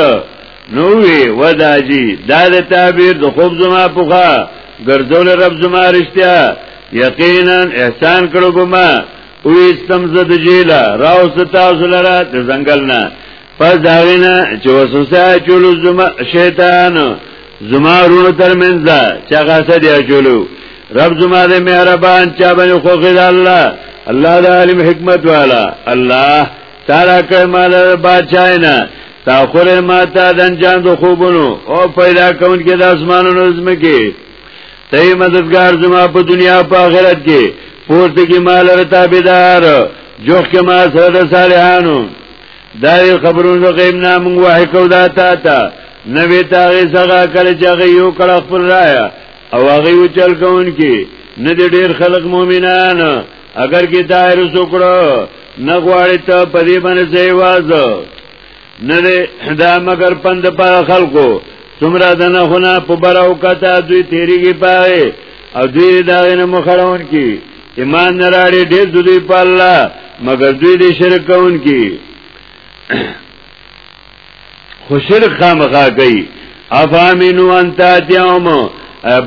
نو وی ودا جی دا د تعبیر د خوب زما پوخا ګرځول رب زما رښتیا یقینا احسان کړو بما او استم زد جیلا راو ستا زلرا د زنګل نه پس داغینا چې وسوسه چولو زما شیطان زما رونو ترمنځ چې هغه څه دی چولو رب زما دې مهربان چا باندې خوخه ده الله الله د عالم حکمت والا الله تعالی کما د بادشاہینا تاخر ما ته د انجام د خوبونو او پیدا کون کې د اسمانونو زمکه ته مددگار زما په دنیا په آخرت کې پورته کې مال رتابدار جوخ کې ما سره د صالحانو دا یو خبرون د غیب نه مونږ وحی کو دا تا تا نوې تاغه څنګه کړی چې هغه یو کړه خپل رایا او هغه یو چل کون کی نه دې ډیر خلق مؤمنان اگر کې دایره سوکړو نه غواړي ته په دې باندې ځای وازو نه دې دا مگر پند پر خلقو څومره دنه خونه په براو کته دوی تیریږي پاره او دوی دا نه مخړون کی ایمان نه راړي ډېر دوی په الله مګر دوی دې شرک کوونکي خو شرک خامخا کوي افامنو ان تاتیهم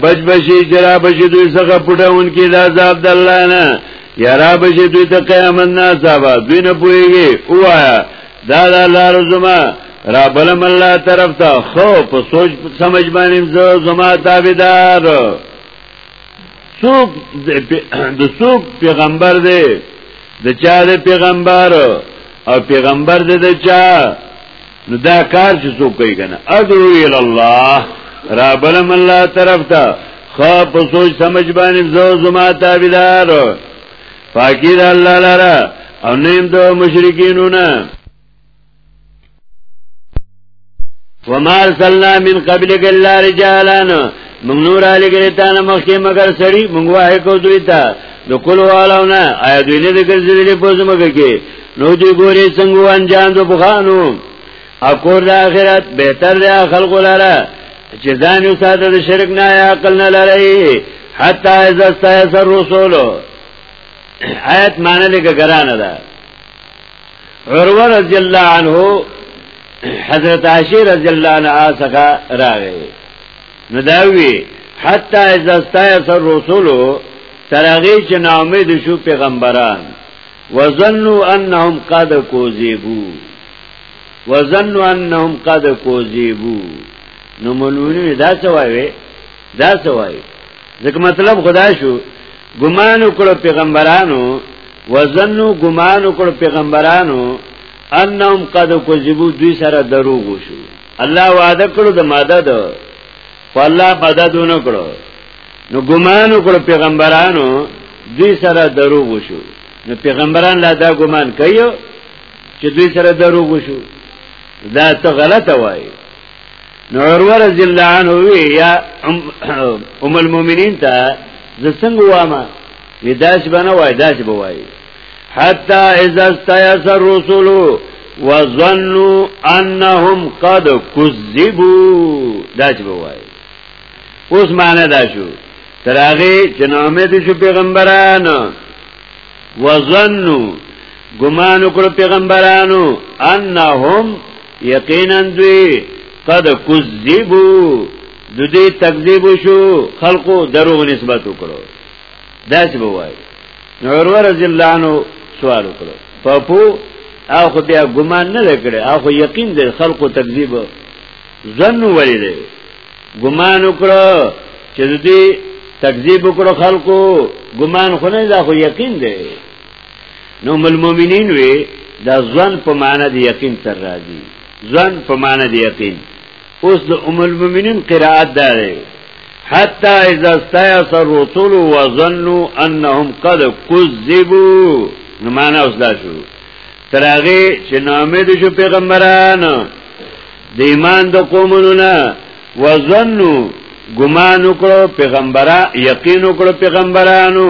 بچ بشي جرا بشي دوی څخه پټون کې د عذاب د الله نه یرا بشي دوی ته قیامت نه عذاب دوی نه پويږي وایا دا د الله رزما را بلم الله طرف ته خو په سوچ سمجھ باندې زما تابعدار څوک د څوک پیغمبر دی د چا د پیغمبر او پیغمبر د چا نو دا کار چې څوک کوي کنه ادعو ال الله ربلم الله طرف ته خو په سوچ سمجھ باندې زو زما تابعدار فقیر الله لاره او نیم دو مشرکینونه وما ارسلنا من قبلك الا رجالا موږ نور علی ګریتانه مخکې مگر سړی موږ وای کو دوی ته د کول والاونه آیا دوی نه ګرځېدلې په زمګه کې نو دوی ګوري څنګه انجام د بخانو اکور د اخرت بهتر دی خلق لاره چې ځان یو ساده د شرک نه عقل نه لري حتا از استایسر رسولو آیت معنی لګ ګرانه ده عروه رضی الله عنه حضرت عائشه رضی الله عنها څخه راغی نو دا وی حتا اذا استایس الرسول ترغی چې ناامید شو پیغمبران وظنوا انهم قد کوذبو وظنوا انهم قد کوذبو نو مولوی دا څه وایي دا څه وایي ځکه مطلب خدا شو ګمان وکړو پیغمبرانو وزنو ګمان وکړو پیغمبرانو انهم قد کذبو دوی سره دروغ شو الله وعده کړو د مدد خو الله مدد ونه کړو نو ګمان وکړو پیغمبرانو دوی سره دروغ شو نو پیغمبران لا دا ګمان کوي چې دوی سره دروغ شو دا ته غلطه وایي نو عروه رضی الله عنه وی یا ام المؤمنین ته ز څنګه وامه وی داس بنه وای داس بوای حتا اذا استيس الرسل وظنوا انهم قد كذبوا داس بوای اوس معنی دا شو تراغه جنامه د شو پیغمبرانو وظنوا ګمان وکړو پیغمبرانو انهم یقینا دوی قد کذبو د دې تکذیب شو خلقو دروغ نسبت وکړو دا څه وایي نور رضی الله عنه سوال وکړو پپو او خو بیا ګمان نه لکړي او خو یقین دې خلقو تکذیب ظن ولی دی ګمان وکړو چې دې تکذیب وکړو خلقو ګمان خو نه دا خو یقین دی نو مل مومنین وی دا ځوان په معنا د یقین سره راځي ځوان په معنا د یقین اوس د ام المؤمنین قرائت ده حتا اذا استيأس الرسل وظنوا انهم قد كذبوا نو معنا اوس دا شو ترغه چې نامید شو پیغمبران د ایمان د قومونو نه وظنوا ګمان وکړو پیغمبره یقین وکړو پیغمبرانو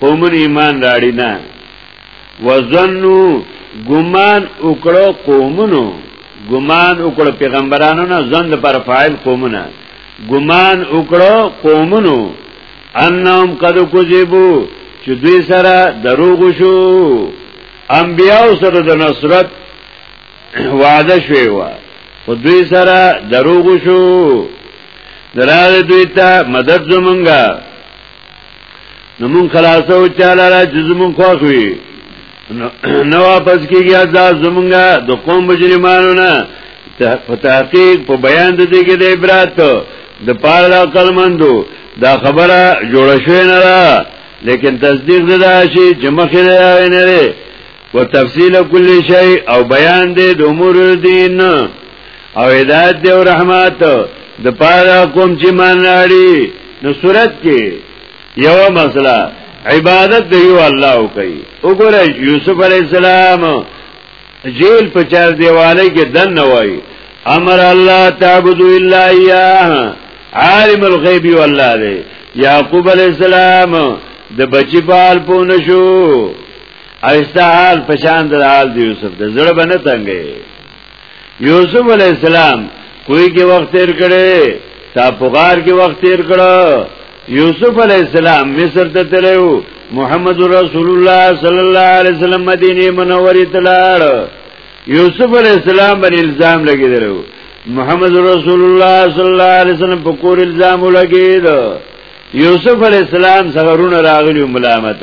قومن ایمان راړي نه وزنو ګمان وکړو قومونو ګمان وکړو پیغمبرانو نه زند پر فاعل قومونه ګمان وکړو قومونو انهم قد کذبو چې دوی سره دروغ شو انبیاو سره د نصرت وعده شوی و خو دوی سره دروغ شو دراغ دوی ته مدد زمونږه نو مون خلاصو چاله را چې زمون خوښوي نو واپس کیږي دا زمونږه د قوم مجرمانو نه په تحقیق په بیان د دې کې د عبرت د پاره د عقل مندو دا خبره جوړه شوې نه را لیکن تصدیق ده شي چې مخې نه نه وتفصيل كل شيء او بیان دې د امور دین او هدایت دې او رحمت د پاره کوم چې مان لري نو صورت کې یو مسله عبادت دی یو الله کوي وګوره یوسف علی السلام جیل په چار دیواله کې دن نه وای امر الله تعبدو الا اياه عالم الغیب والله دی یعقوب علی السلام د بچی پال پونه شو او استا حال پشان در حال دی یوسف ده زړه به نه تنګي یوسف علی السلام کوی کې وخت تیر کړي تا پغار کې وخت تیر کړه یوسف علی السلام مصر ته تلو محمد رسول الله صلی الله علیه وسلم مدینه منوره ته لاړ یوسف علی السلام باندې الزام لګیدلو محمد رسول الله صلی الله علیه وسلم په کور الزام لګید یوسف علی السلام څنګه راغلی ملامت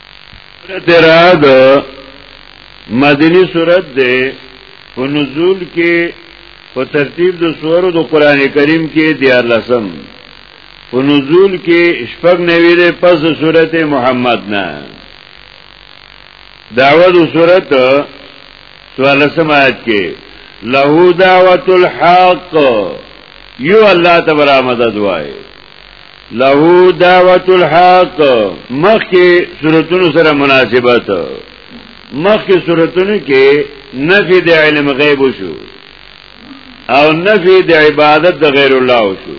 سورت رعد مدنی سورت ده په نزول کې په ترتیب د سورو د قران کریم کې دیار لسم په نزول کې شپږ نوی ده پس د سورت محمد نه دعوت سورت سوالسم آیت کې له دعوت الحق یو الله تبارک مدد وایي له دعوت الحق مخکې صورتونو سره مناسبت مخکې صورتونو کې نفي د علم غیب شو او نفي د عبادت د غیر الله شو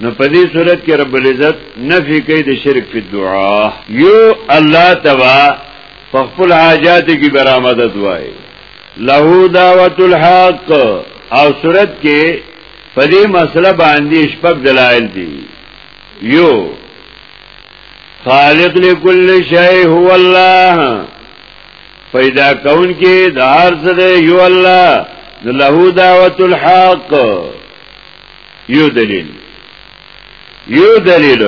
نو په دې صورت کې رب العزت نفي کوي د شرک په دعا یو الله تبا په خپل حاجات کې برآمدت وای له دعوت الحق او صورت کې په دې مسله باندې شپږ دلایل دي یو خالق لكل شيء هو الله پیدا کون کې د هر څه دی یو الله له دعوت الحق یو دلیل یو دلیل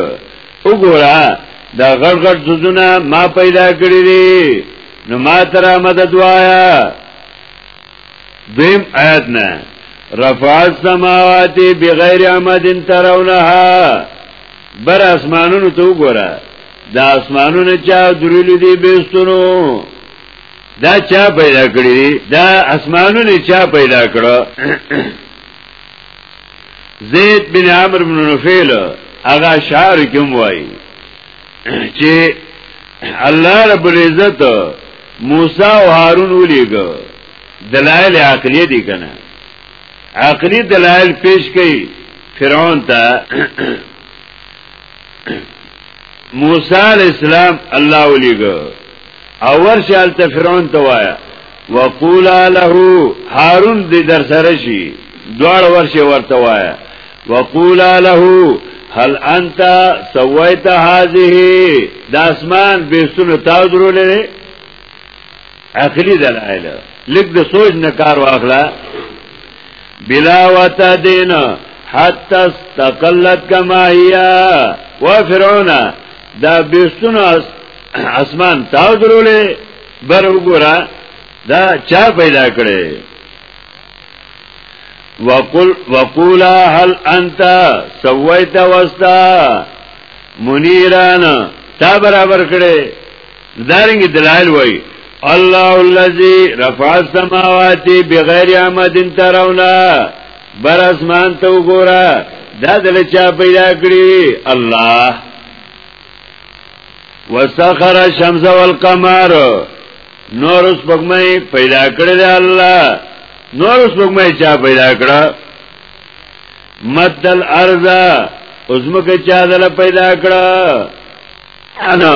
وګوره دا غړ غړ زونه ما پیدا کړی دی نو ما ترا مدد وایا دویم آیت نه رفع السماوات بغیر عمد ترونها بر اسمانونو ته وګوره دا اسمانونه چا درولې دي بهستونو دا چا پیدا کړی دا اسمانونه چا پیدا کړو زید بن عمرو بن نفیل هغه شعر کوم وای چې الله رب العزت موسی او هارون ولېګو دلایل عقلی دي کنه عقلی دلایل پیش کړي فرعون ته موسی علیہ السلام الله ولېګو او ورشه الته فرعون ته وایا وقولا له هارون دې در سره شي دوړ ورشه ورته وایا وقولا له هل انت سويت هذه د اسمان به سونو تاو درولې عقلی دلایل لګ د سوچ نه کار واخلا بلا وتا دین حتا استقلت کما هيا و فرعون دا بيستونو اسمان تاو درولې بر وګوره دا چا پیدا کړي وقل وقولا هل انت سويت واستا منيران تا برابر کړي دارنګ دلایل وای الله الذي رفع السماوات بغیر عمد ترونه بر اسمان ته وګوره دا دل چا پیدا کړی الله وسخر الشمس والقمر نور سپګمې پیدا کړې ده الله نور سپګمې چا پیدا کړه مدل ارض اوسمکه چا دل پیدا کړه انا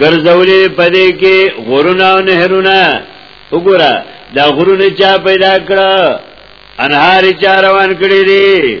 ګرځولې پدې کې غورونه او نهرونه وګوره دا غورونه چا پیدا کړه انهار چا روان کړی دی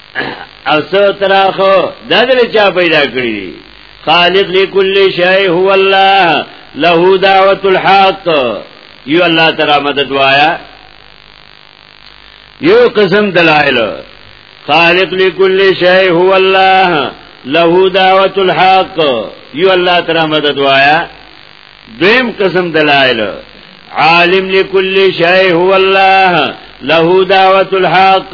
او سو تراخو دا دل چا پیدا کړی دی خالق لكل شيء هو الله له دعوت الحق یو الله تعالی مدد وایا یو قسم دلائل خالق لكل شيء هو الله له دعوت الحق یو الله تعالی مدد وایا دویم قسم دلائل عالم لكل شيء هو الله له دعوت الحق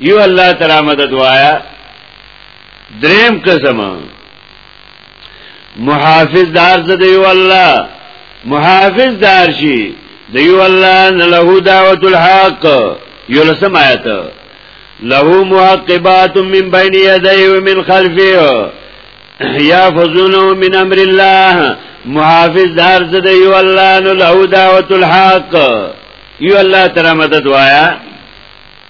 یو الله تعالی مدد وایا دریم قسم محافظ دار زه دی والله محافظ دار شي دی والله نه له دعوت الحق یلسم آیت له معقبات من بین یدیه ومن خلفه یا فزونه من امر الله محافظ دار زده یو الله نو له دعوت الحق یو الله تعالی مدد وایا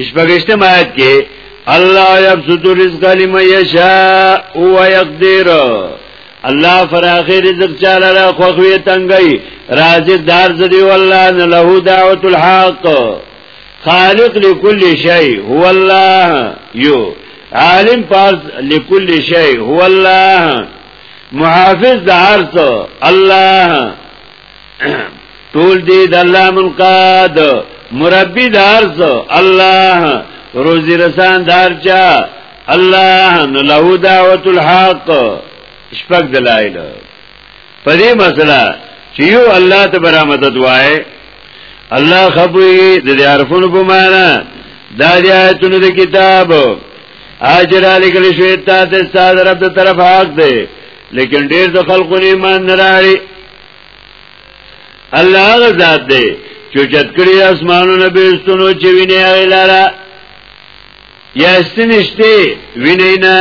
شپږشتم آیت کې الله یبسط الرزق لمن یشاء و یقدر الله فراخی رزق چاله را خوخوی تنگی رازق دار زدی والله له دعوت الحق خالق لكل شيء هو الله یو عالم پاس لكل شيء هو الله محافظ د هر څه الله ټول دې د الله منقاد مربي دارز الله روزي رسان دارچا الله نو له دعوت الحق شپږ دلایل په دې مسله چې یو الله ته برامت دوای الله خبري د دې عرفون په معنا دا دې آیتونو د کتاب اجر علی کلی شوی تا ته ستاسو رب ته طرف حق دی لیکن ډیر د خلقو ایمان نه راړي الله هغه ذات دی چې چتکړی اسمانونه به استونو چې ویني هغه لاره یا استنشته ویني نه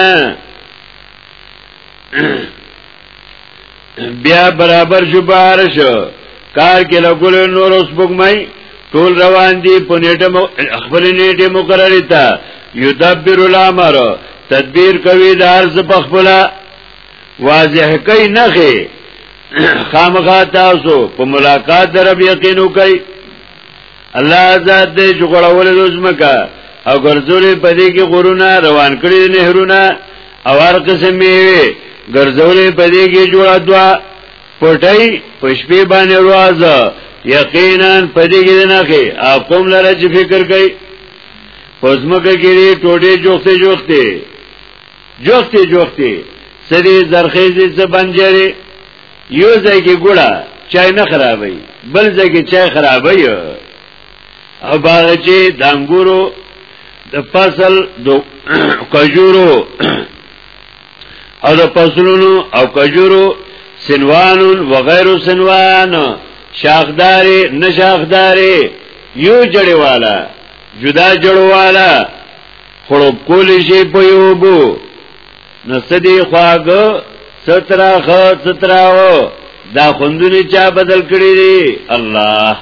بیا برابر شو بار شو کار کې لګول نور اوس بګمای ټول روان دي په نیټه خپل نیټه مقرره تا یدبر الامر تدبیر کوي دار ز په خپل واضح کوي نه خې خامخا تاسو په ملاقات در رب یقین وکي الله ذات دې جوړول لزمکا او ګرځولې په دې کې غرونه روان کړي نهرونه او هر قسم میوه ګرځولې په دې کې جوړه دوا پټي پښپې باندې روز یقینا په دې کې نه خې اقوم لره چې فکر کوي پزمکه کې ټوټه جوخته جوخته جوختی جوختی سری زرخیزی سه بنجری یو ځای کې ګوړه چای نه خرابوي بل ځای کې چای خرابوي او باغ چې د انګورو د فصل د کجورو او د فصلونو او کجورو سنوان و غیر سنوان شاخداري نشاخداري یو جړی والا جدا جړو والا خړوب کول شي په یو بو نو سدي خواګ سترا خ ستراو دا خوندونه چا بدل کړی دی الله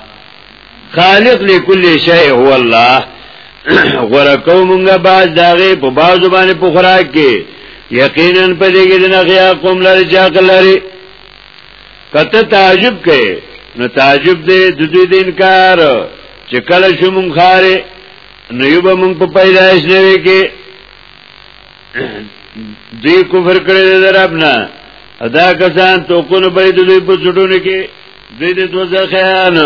خالق لكل شيء هو الله غره کومګه باز داغه په باز باندې په خوراک کې یقینا په دې کې نه خیا قوم لري چا کلري کته تعجب کې نو تعجب دې د دې انکار چې کله شوم خاره نو یو به موږ په پیدایش نه وی کې دوی کفر کړی دی در اپنا ادا کسان توکون بری دوی په چټونو کې دوی د دوزخیان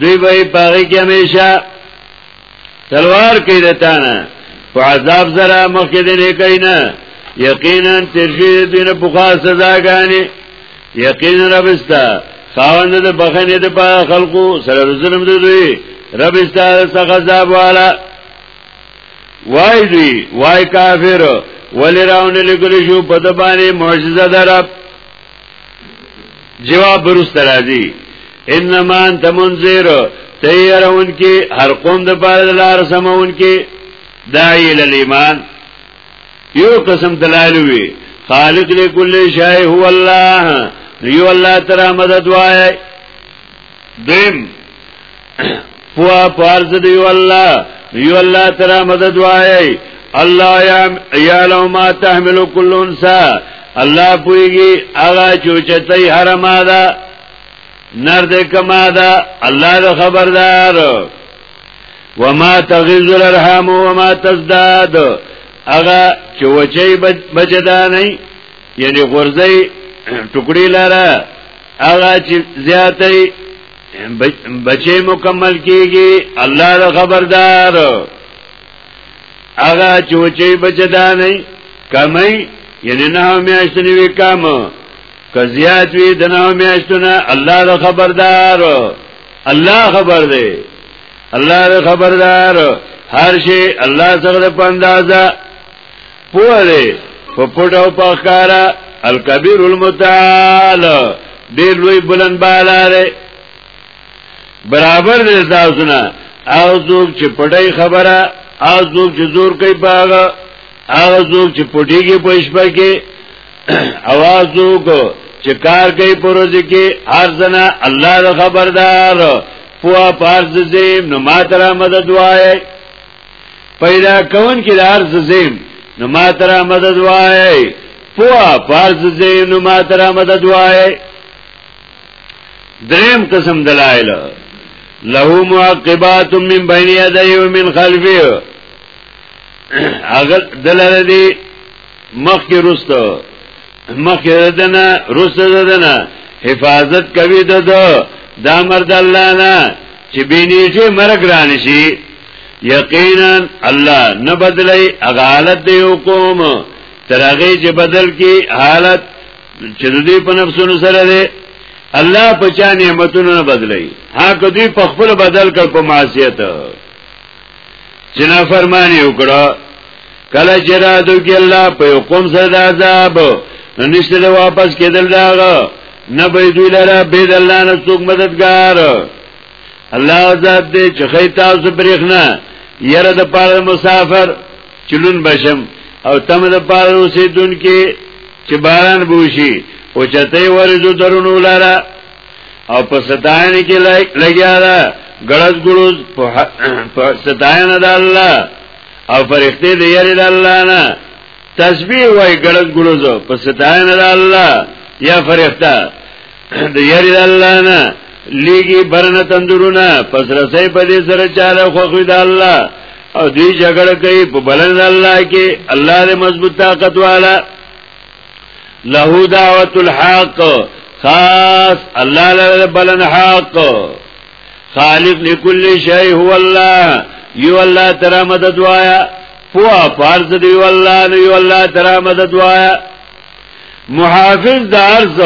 دوی به پاغي کې همیشه تلوار کوي دتانه په عذاب زرا مخکې دې نه کینا یقینا ترشی دینه په خاص سزا غاني یقین رب استا خاوند د بخنه د په خلقو سره ظلم دی دوی رب استا څخه عذاب والا وای دی وای کافر ولی راونه لګل شو په د باندې معجزه درب جواب برست راځي انما انت منذر تیرون کې هر قوم د پاره لار سمون کې دایل ایمان یو قسم دلائل وی خالق لكل شيء هو الله یو الله تر مدد وای دیم پوا پارز دی یو الله یو الله تر مدد وای الله یعلم ما تحمل كل انثى الله پویږي هغه چوچتای هر ماده نر دې کما ده الله خبردار وما تغذ الارحام وما تزداد اغا چې وچی بچدا نه یعنی غرزی ټوکړی لاره اغا چې زیاتې بچی مکمل کیږي الله د خبردار اغا چې وچی بچدا نه کمی یعنی نه میاشتنی وی کم که زیات وی دنه میاشتونه الله د خبردار الله خبر دی الله دی خبردار هر شي الله څخه په اندازه پوه دی په پټ او په ښکارا الکبیر المتعال دی لوی بلند بالا دی برابر دی تاسو نه او څوک چې پټي خبره او څوک چې زور کوي باغ او څوک چې پټيږي په شپه کې اواز وکړو چې کار کوي پروزي کې هر زنا الله د خبردار پوا پارز زیم نو ما تر مدد وای پیدا کون کې هر زیم نو ما تر مدد وای پوا پارز زیم نو ما تر مدد وای دریم قسم دلایل له معقبات من بین یدی و من خلفه اگر دلاره دی مخ کې رسته مخ کې ددنه رسته ددنه حفاظت کوي د دا مرد الله نه چې بینیږي مرګ رانه شي یقینا الله نه بدلی غالت دی حکم ترغه چې بدل کی حالت چې دوی په نفسونو سره دی الله په چا نعمتونو نه بدلی ها کدی په خپل بدل کړ په معصیت چې نه فرمانی وکړه کله چې را دو کې الله په یو قوم سره د عذاب نو نشته له واپس کېدل داغه نه به دوی لره به د الله نه څوک مددگار الله ذات دې چې خی تاسو برېخنه یره د پاره مسافر چلون بشم او تم د پاره اوسېدونکو چې باران بوشي او چته ورزو درونو لاره او په ستاینه کې لګیا ده ګړز ګړز په ستاینه د الله او فرښتې د یری د الله نه تسبیح وای ګړز ګړز په ستاینه د الله یا فرښتہ د یری د الله نه لیګي برنه تندورونه پس رسې په دې سره چاله خوخوي د الله او دوی جګړه کوي په بلند الله کې الله دې مضبوط طاقت والا له دعوت الحق خاص الله لره بلن حق خالق لكل شيء هو الله یو الله ترا مدد وایا پوا فرض دی والله نو یو الله ترا مدد وایا محافظ د ارض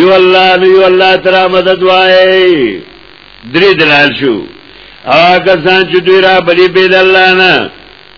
یو الله نو یو الله ترا مدد وای درې دلال شو هغه ځان چې دوی را بلی بیل الله نه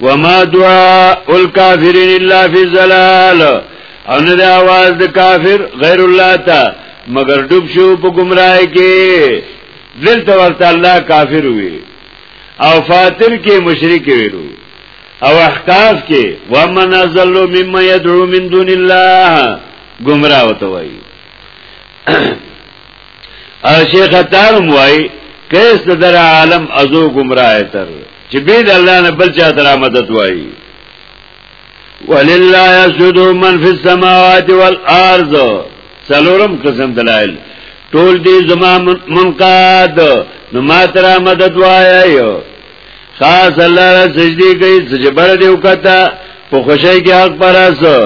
وما دعاء الكافرين الا في الضلال او نه د आवाज د کافر غیر الله تا مگر ډوب شو په گمراهی کې دلته ورته الله کافر وي او فاتر کې مشرک ویلو او احقاف کې ومن ازل مما يدعو من دون الله گمراه وتوي او شیخ تارم وای کیس د در عالم ازو گمراه تر چې بيد الله نه بل چا تر مدد وای ولله یسجد من فی السماوات والارض سلورم قسم دلائل ټول دې زما منقاد نو ما تر مدد وای خاص الله سجدی کوي چې بر دې وکتا په خوشی کې حق پراسو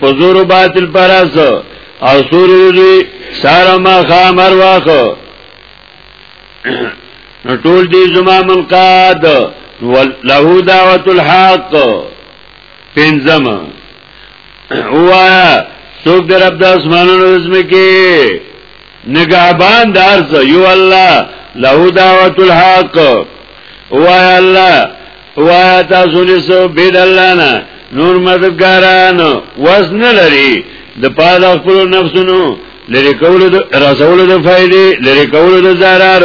په زور باطل پرس او سور دی سارا ما خامر واخو نو ټول دی زما منقاد له دعوت الحق پنځم هو سوک در رب د اسمانونو زمکه نگهبان د ارز یو الله له دعوت الحق وای الله وای تاسو نسو بيد الله نه نور مددګاران وزن لري د پاده خپل نفسونو لری کولو د رسولو د فائدې لری کولو د zarar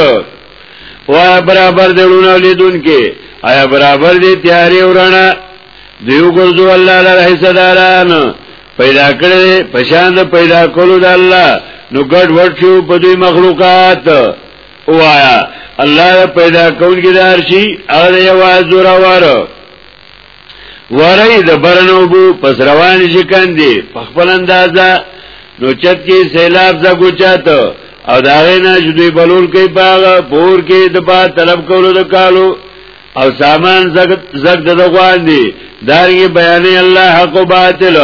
وای برابر دی لونه لیدون کې آیا برابر دی تیاری ورانه دیو ګرځو الله لره حصداران پیدا کړی پشان د پیدا کولو د الله نو ګډ وډ شو په دوی مخلوقات وایا الله پیدا کول کې دار شي هغه یو زور واره وری د برنو بو پس روان شي کاندي په خپل اندازا نو چت کې سیلاب ز ګوچات او داغه نه جدي بلول کوي باغ پور کې د با طلب کولو د کالو او سامان زګ زګ د غوان دي داري بیان الله حق او باطل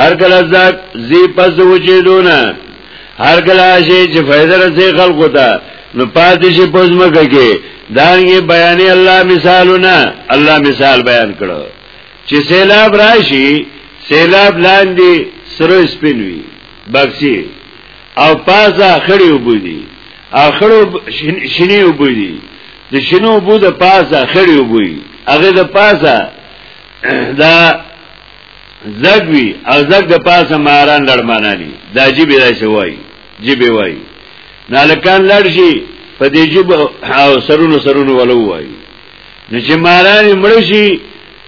هر کله زګ زی پس وجودونه هر کله شي چې فائدہ رسي خلقو ته نو پاتې شي پوزمکه کې داري بیان الله مثالونه الله مثال بیان کړو چې سیلاب راشي سیلاب لاندې سره سپینوي بکسي او پاسه خړې وبدي اخرو شنی وبو دي د شنو وبو د پاسه اخري وبو هغه د پاسه دا زګوي او زګ د پاسه ماران لړمانه دي دا جی به راځي وای جی به وای نالکان لړ شي په دې جی او سرونو سرونو ولو وای نو چې ماران مړ شي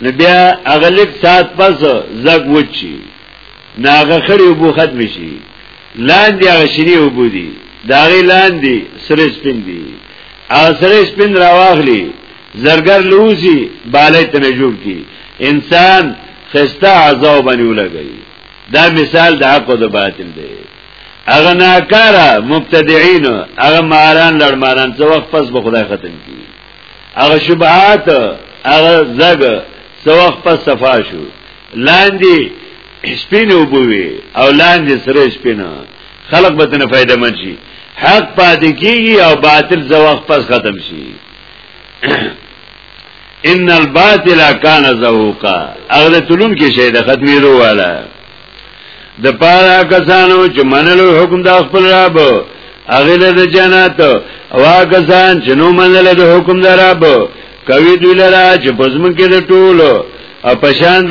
نو بیا اغلب سات پس زګ وچی ناغه خړې وبو ختم شي لاندې هغه شری وبو دي داغه لاندې سره سپین دي او سره سپین راواخلي زرګر لوسی بالای ته جوړ کی انسان خسته عذاب باندې ولګي دا مثال د حق او د باطل دی اغه ناکارا مبتدعين اغه ماران لړماران څو وخت پس به خدای ختم کی هغه شبهات هغه زګ سوخ په صفا شو لاندې سپین وبوي او لاندې سره سپین خلق به تنه فائدہ من شي حق پاتې کیږي او باطل زوخ پس ختم شي ان الباطل کان زهوقا اغه تلون کې شه د ختمي روواله د پاره کسانو چې منلو حکم د خپل رب هغه د جنت او کسان چې نو منل د حکم د رب کوي دوی لرا چې پزم کې د ټولو او پشاند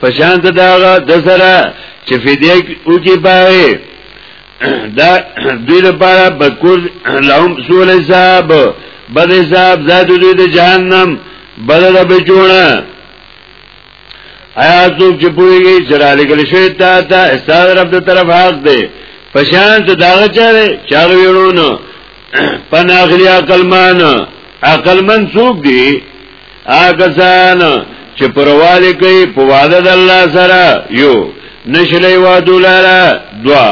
پشاند داغه د سره چې فدیه او کې پاره دا دوی لپاره بکور لهم سول حساب بد حساب زاد دوی د جهنم بدل به جوړه ایا څوک چې پوهیږي چې را لګل شوی تا ته استاد رب د طرف حق دی پشان ته داغه چاره چاغ ویړونو پنا غلی عقل مان عقل من څوک دی هغه ځان چې پرواله کوي په وعده د الله سره یو نشلې وادو لاره دوا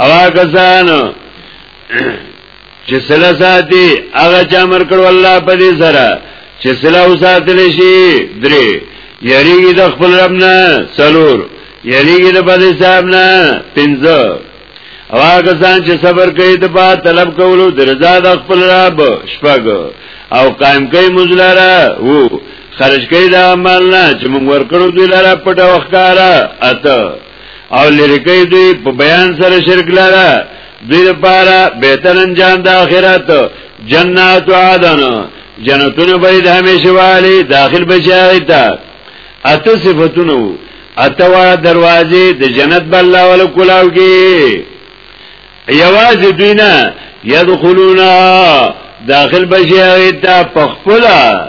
او هغه ځان چې سلا ساتي هغه چا مر کړو الله په دې سره چې سلا وساتل شي درې یریږي د خپل رب نه څلور یریږي د بده صاحب نه پنځه او هغه ځان چې صبر کوي د با طلب کولو درزا د خپل رب شپږ او قائم کوي مزلاره وو خرج کوي دا مال نه چې موږ ورکړو دوی لاره پټه وخکاره اته او لری کوي دوی په بیان سره شرک لاره دوی لپاره بهتر انجام د آخرت جنات عدن جنتونه به د همیشه والی داخل بشای تا اته صفاتونه اته وا دروازې د جنت بل ول کولاو کې یوازې دوی نه يدخلونا داخل بشای تا پخپلا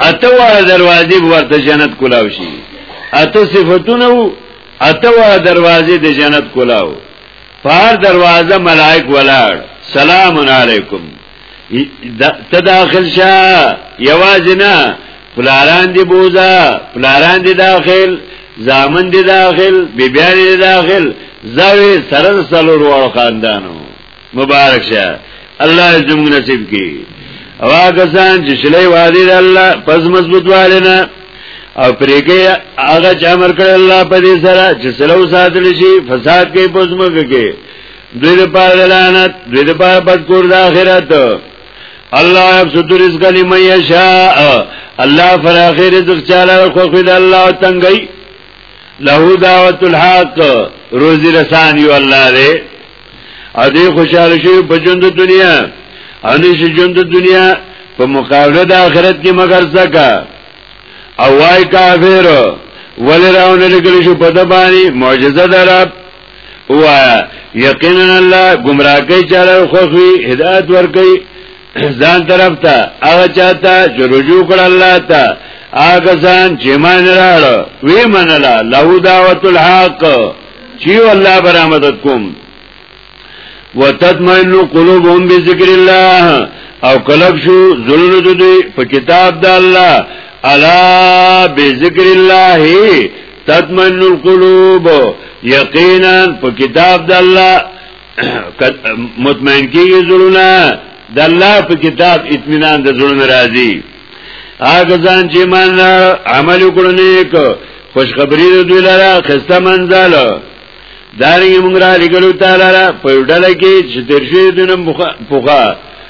اته واره دروازې ورته جنت کولاو شي اته صفاتونه وو اته واره دروازې د جنت کولاو فار دروازه ملائک ولاړ سلام علیکم ته داخل شه یوازې نه پلاران دی بوزا پلاران دی داخل زامن دی داخل بیبیان دی داخل زوی سره سلور وړ خاندانو مبارک شه الله زموږ نصیب کی او هغه ځان چې شلې وادي د الله پس مضبوط والنا او پرېګه هغه چې امر کړ الله په دې سره چې سلو ساتل شي فساد کې پوزمګه کې دوی د پاره لعنت دوی د پاره بد کور د اخرت الله يبسط رزق لمن يشاء الله فراخ رزق چاله خو خو د الله تنګي له دعوت الحق روزي رسان یو الله دې ادي خوشاله شي په ژوند دنیا اني شي ژوند دنیا په مقابله د آخرت کې مگر زکا او وای کافر ولی راونه لګل شو په د باندې معجزه درب وایا یقینا الله گمراه کوي چاله خوخي هدایت ور کوي ځان طرف ته هغه چاته چې رجوع کړ الله ته هغه ځان چې مان راړ وی منلا له دعوت الحق چیو الله برا مدد کوم وتطمئن قلوبهم بذکر الله او کلب شو زلون دو دی په کتاب د الله الا بذکر الله تطمئن القلوب یقینا په کتاب د الله مطمئن کیږي زړونه د الله په کتاب اطمینان د زړونو راځي هغه ځان چې مان عمل وکړو نیک خوشخبری د دوی لاره خسته منزل دارنګ موږ را لګلو تعالی را په ډله کې چې تر شوی دنه پوخا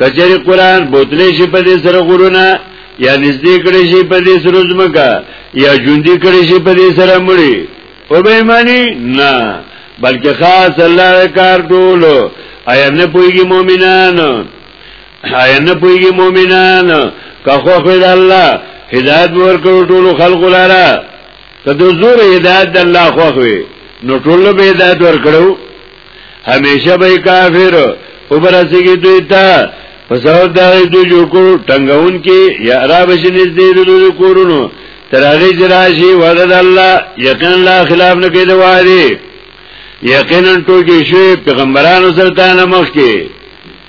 کچری قران بوتلی شي په دې سره غرونه یا نږدې کړي شي په دې سره زمګه یا ژوندۍ کړي شي په دې سره مړي او به معنی نه بلکې خاص الله کار ټول آیا نه پويږي مؤمنان آیا نه پويږي مؤمنان که خو خو الله هدایت ورکړ ټول خلق لاره که د زور هدایت الله خو خو نو ټول به هدایت ورکړو همیشه به کافر او برسیږي دوی ته په سبب دا دوی جوړ کړو ټنګون کې یا را بشي نږدې دوی کورونو تر هغه جراشي وعده الله یقین لا خلاف نه کېد واري یقینا ټوګې شوی پیغمبرانو سره تا نه مخ کې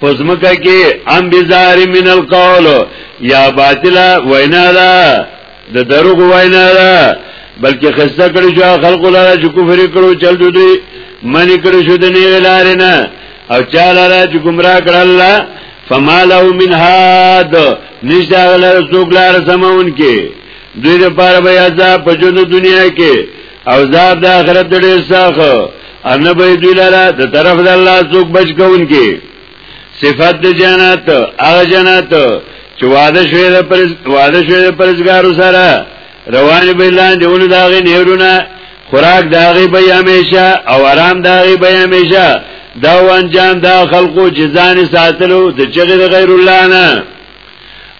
پزمکه کې ام بزار من القول یا باطلا وینا ده د دروغ وینا ده بلکې خسته کړی شو خلق لاره چې کفر کړو چل دوی من کړی شو د نه لارې نه او چا لاره چې گمراه کړ الله فما له من هاد نشدا غلره څوک لاره سمون کې دوی لپاره به عذاب په ژوند دنیا کې او عذاب د آخرت ډېر سخت ان به دوی لاره د طرف د الله څوک بچ کوونکې صفات د جنت هغه جنت چې وعده شوی د پر وعده شوی د پرزګارو سره روان به لاندې ونه داغه نهرونه خوراک داغه به همیشه او آرام داغه به همیشه دا وانجام دا خلقو چې ځان ساتلو د چغې د غیر الله نه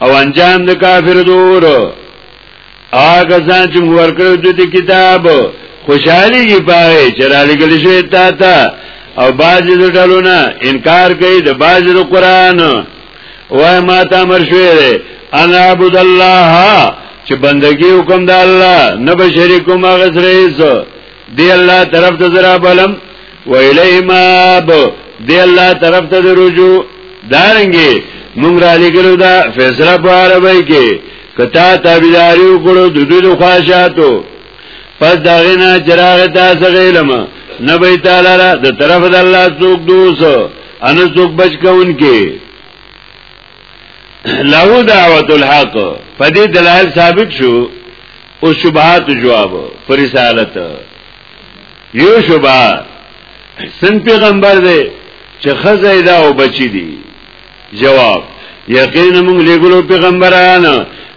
او انجام د کافر دور هغه ځان چې ورکړو د کتاب خوشحالي کې پاره چې را لګل شوی تا ته او باز د ډلونه انکار کوي د باز د قران وای ما ته امر شوی دی انا عبد الله چې بندگی حکم د الله نه به شریکوم هغه سره دی الله طرف ته زرا بلم و الیه ما به دی الله طرف ته رجوع دارنګي مونږ را لګلو دا فیصله په عربی کې کتا تابیداری وکړو د دوی د خواهشاتو پس داغه نه چراغ تاسو غیلم نه به تعالی را د طرف د الله څوک دوس ان څوک بچ کون کې له دعوت الحق په دې دلایل ثابت شو او شبهات جواب پر رسالت یو شبهه سن پیغمبر دی چې خزه دا او بچی دی جواب یقینا موږ لګلو پیغمبران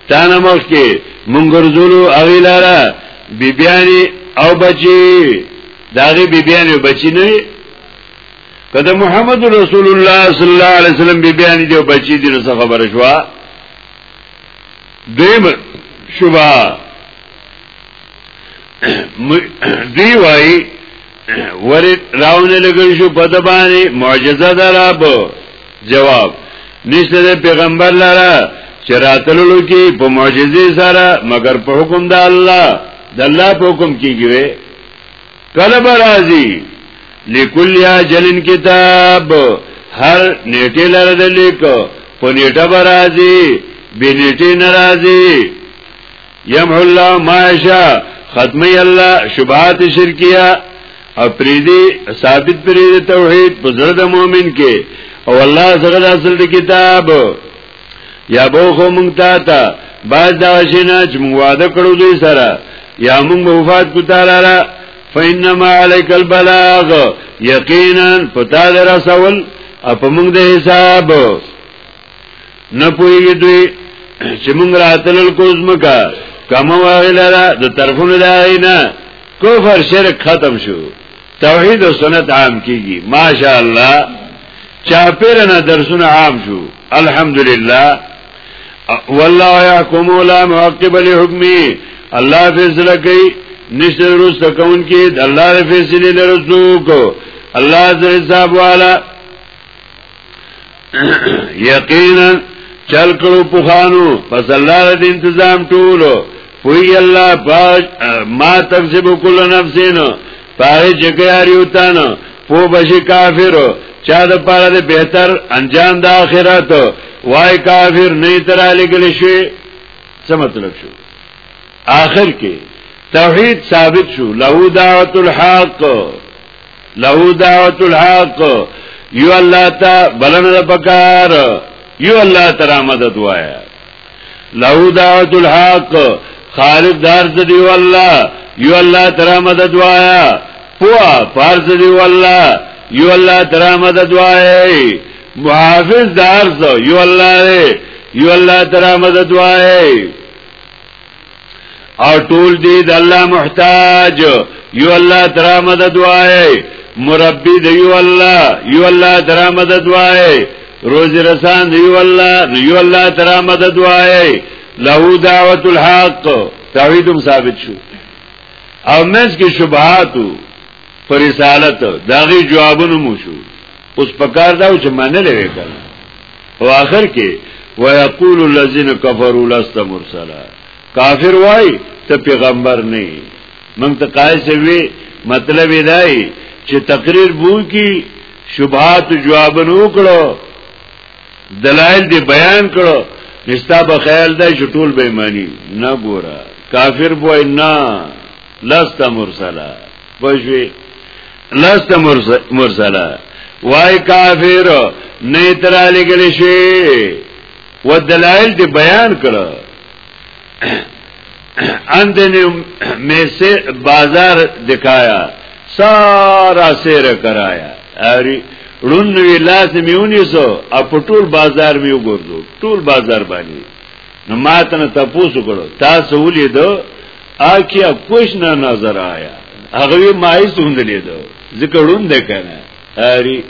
تا نه مخکې موږ ګرځولو اغي لاره بیبیانی او بچی داغي بیبیانی او بچی نه کله محمد رسول الله صلی الله علیه وسلم بیبیانی دی او بچی دی نو خبره شو دیم شوبا دی وای ورد راون لګل شو په دبانې معجزه دراب جواب نشته د پیغمبر لاره چې راتللو کې په معجزه سره مگر په حکم د الله د الله په حکم کېږي کله به راځي لکل اجلن کتاب هر نیټه لره د لیکو په نیټه به راځي به نیټه ناراضي یمحو الله ما یشاء ختمی الله شبهات شرکیه او پریدی ثابت پریدی توحید په زړه د مؤمن کې او الله سره د اصل کتاب یا بو خو مونږ تا ته باز دا شینا چې مونږ وعده کړو دوی سره یا مونږ وفات کو تعالی را فینما علیک البلاغ یقینا پتا در رسول اپ مونږ د حساب نه پوهیږي دوی چې موږ راتلل کوزمکا کوم واغلره د طرفونو دا نه کفر شرک ختم شو توحید او سنت عام کیږي ماشاء الله چاپیر نه درسونه عام شو الحمدلله والله يحكم لا معقب لحكمه الله فیصله کوي نشته روز تکون کې د الله فیصله لرزو کو الله ذل حساب والا یقینا چل کړو پوخانو پس الله د انتظام ټولو پوی الله پاک ما تکسب کل نفسین پاره چکیاری اوتان پو بشی کافرو چا د پاره د بهتر انجام د آخرت وای کافر نه تر علی گلی شوی څه مطلب شو آخر کې توحید ثابت شو له دعوت الحق له دعوت الحق یو الله ته بلنه پکار یو الله تعالی مدد وایا له دعوت الحق خالق دار دی والله یو الله تعالی مدد وایا پوا فرض دی والله یو الله تعالی مدد وایا محافظ دار یو الله یو الله تعالی مدد وایا او ټول دې د الله محتاج یو الله ترا مدد وای مربی دی یو الله یو الله ترا مدد وای روزی رسان دی یو الله یو الله ترا مدد وای له دعوت الحق توحیدم ثابت شو او مز کې شبهات پر رسالت داغي جوابونه مو شو اوس پکار دا چې منلې وکړه او آخر کې ويقول الذين كفروا لست مرسلا کافر وای ته پیغمبر نه مونږ ته قائل شوی مطلب دی چې تقریر بو کی شبهات جواب نو کړو دلایل دی بیان کړو نستا په خیال دی چې ټول بې معنی نه ګوره کافر بو نه لست مرسلا پښوی لست مرسله وای کافر نه تر علی گلی شي و دلائل دی بیان کړه اندنی میسه بازار دکایا سارا سیر کرایا اری رون وی لاس میونی سو اپ ټول بازار میو ګرځو ټول بازار باندې نو ما ته نه تاسو کړو تاسو ولې دو آکیا کوش نه نظر آیا هغه ما یې سوندلې دو ذکر وند کنه اری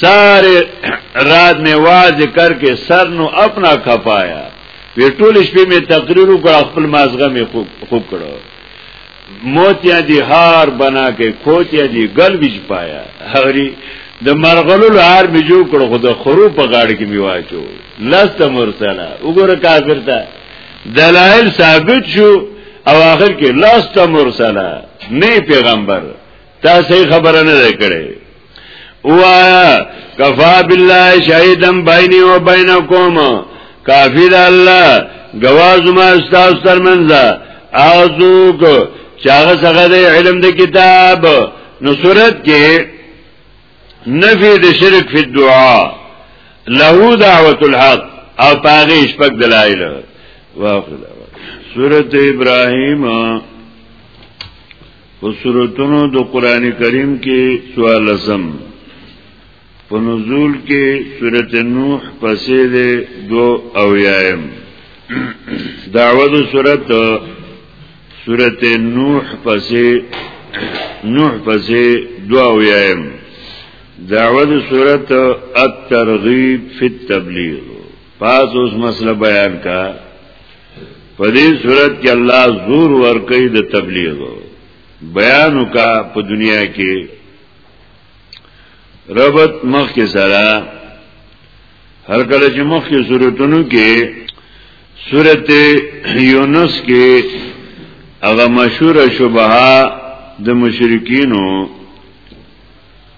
سارے رات میں واز کر کے سر نو اپنا کھپایا وی ټول شپې می تقریر وکړ خپل مازغه می خوب کړو موتیا دی هار بنا کې کوتیا دی ګل بج پایا هری د مرغلو لار می جو کړو خو د خرو په غاړه کې می واچو لست مرسله وګوره کافر ته دلائل ثابت شو او آخر کې لست مرسله نه پیغمبر تاسو خبره نه کړې وایا کفا بالله شهیدا بیني و بینکم کافی ده الله گواز ما استاذ ترمنځ اعوذک چاغه څنګه د علم د کتاب نو صورت کې نفی د شرک فی الدعاء له دعوت الحق او پاغه شپک دلایل واخله سورت ابراهیم په سورتونو د قران کریم کې سوال زم په نزول کې سورته نوح پسې ده دو او یایم دعوه د سورت سورته نوح پسې نوح پسې دو او یایم دعوه د سورت الترغیب فی التبلیغ پاس اوس مسله بیان کا په دې صورت کې الله زور ورکړي د تبلیغ بیان کا په دنیا کې ربط مخ کې سره هر کله چې مخ کې صورتونو کې صورت یونس کې هغه مشهور شبهه د مشرکینو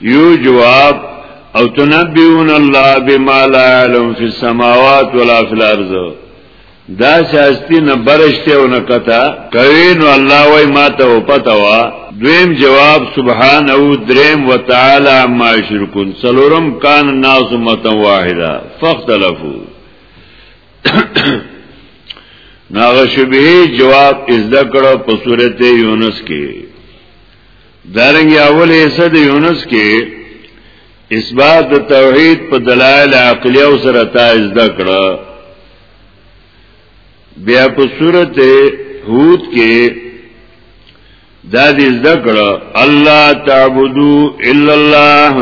یو جواب او تنبیون الله بما لا علم فی السماوات ولا فی الارض دا شاستی نه برشته او نه قطا کوي نو الله وای ما ته او پتا وا دویم جواب سبحان او دریم وتعالى ما شرکون سلورم کان الناس مت واحده فاختلفوا ناغه شبهه جواب از ذکر په سورته یونس کې دارنګ اول حصہ د یونس کې اثبات د توحید په دلایل عقلی او سره تایز دکړه بیا په صورت هود کې دا دې ذکړه الله تعبدو الا الله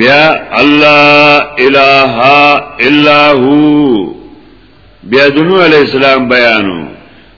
بیا الله اله الا هو بیا دنو علی السلام بیانو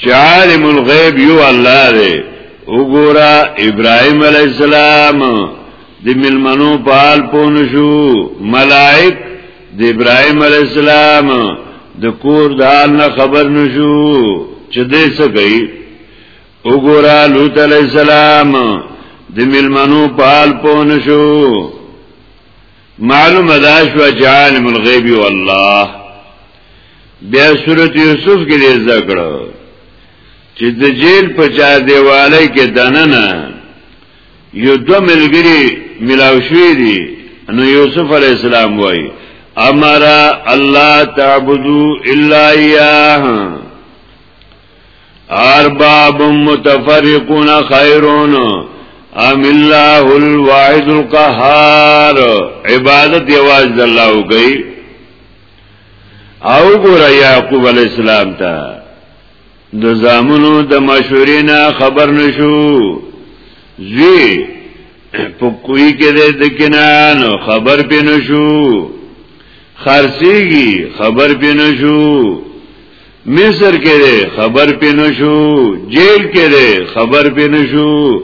چې عالم الغیب یو الله دی وګوره ابراهيم عليه السلام د ملمنو په حال پون شو ملائک د ابراهيم عليه السلام د کور د حال نه خبر نشو چې دې څه کوي وګوره لوط عليه السلام د ملمنو په حال پون شو معلوم دا شو چې عالم الغیب والله بیا سورۃ یوسف کې دې ذکر چې د جیل په چا دیواله کې دننه یو دو ملګری ملاو شوی دی نو یوسف علی السلام وای امر الله تعبدو الا اياه ارباب متفرقون خیرون ام الله الواحد القهار عبادت یواز د الله کوي او ګور یعقوب علی السلام ته د زامنو د مشورینا خبر نشو زی په کوی کې د کنان خبر پینو شو خرسیږي خبر پینو شو مصر کې دی خبر پې نه شو جیل کې دی خبر پې نه شو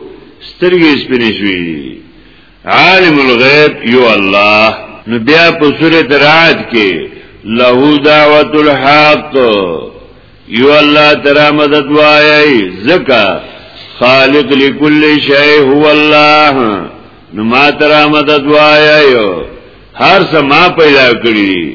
سترګې سپینې شوې عالم الغیب یو الله نو بیا په سورۃ رعد کې له دعوت الحق یو الله تعالی مدد وایي زکا خالق لكل شیء هو الله نو ما تعالی مدد وایي هر څه ما پیدا کړی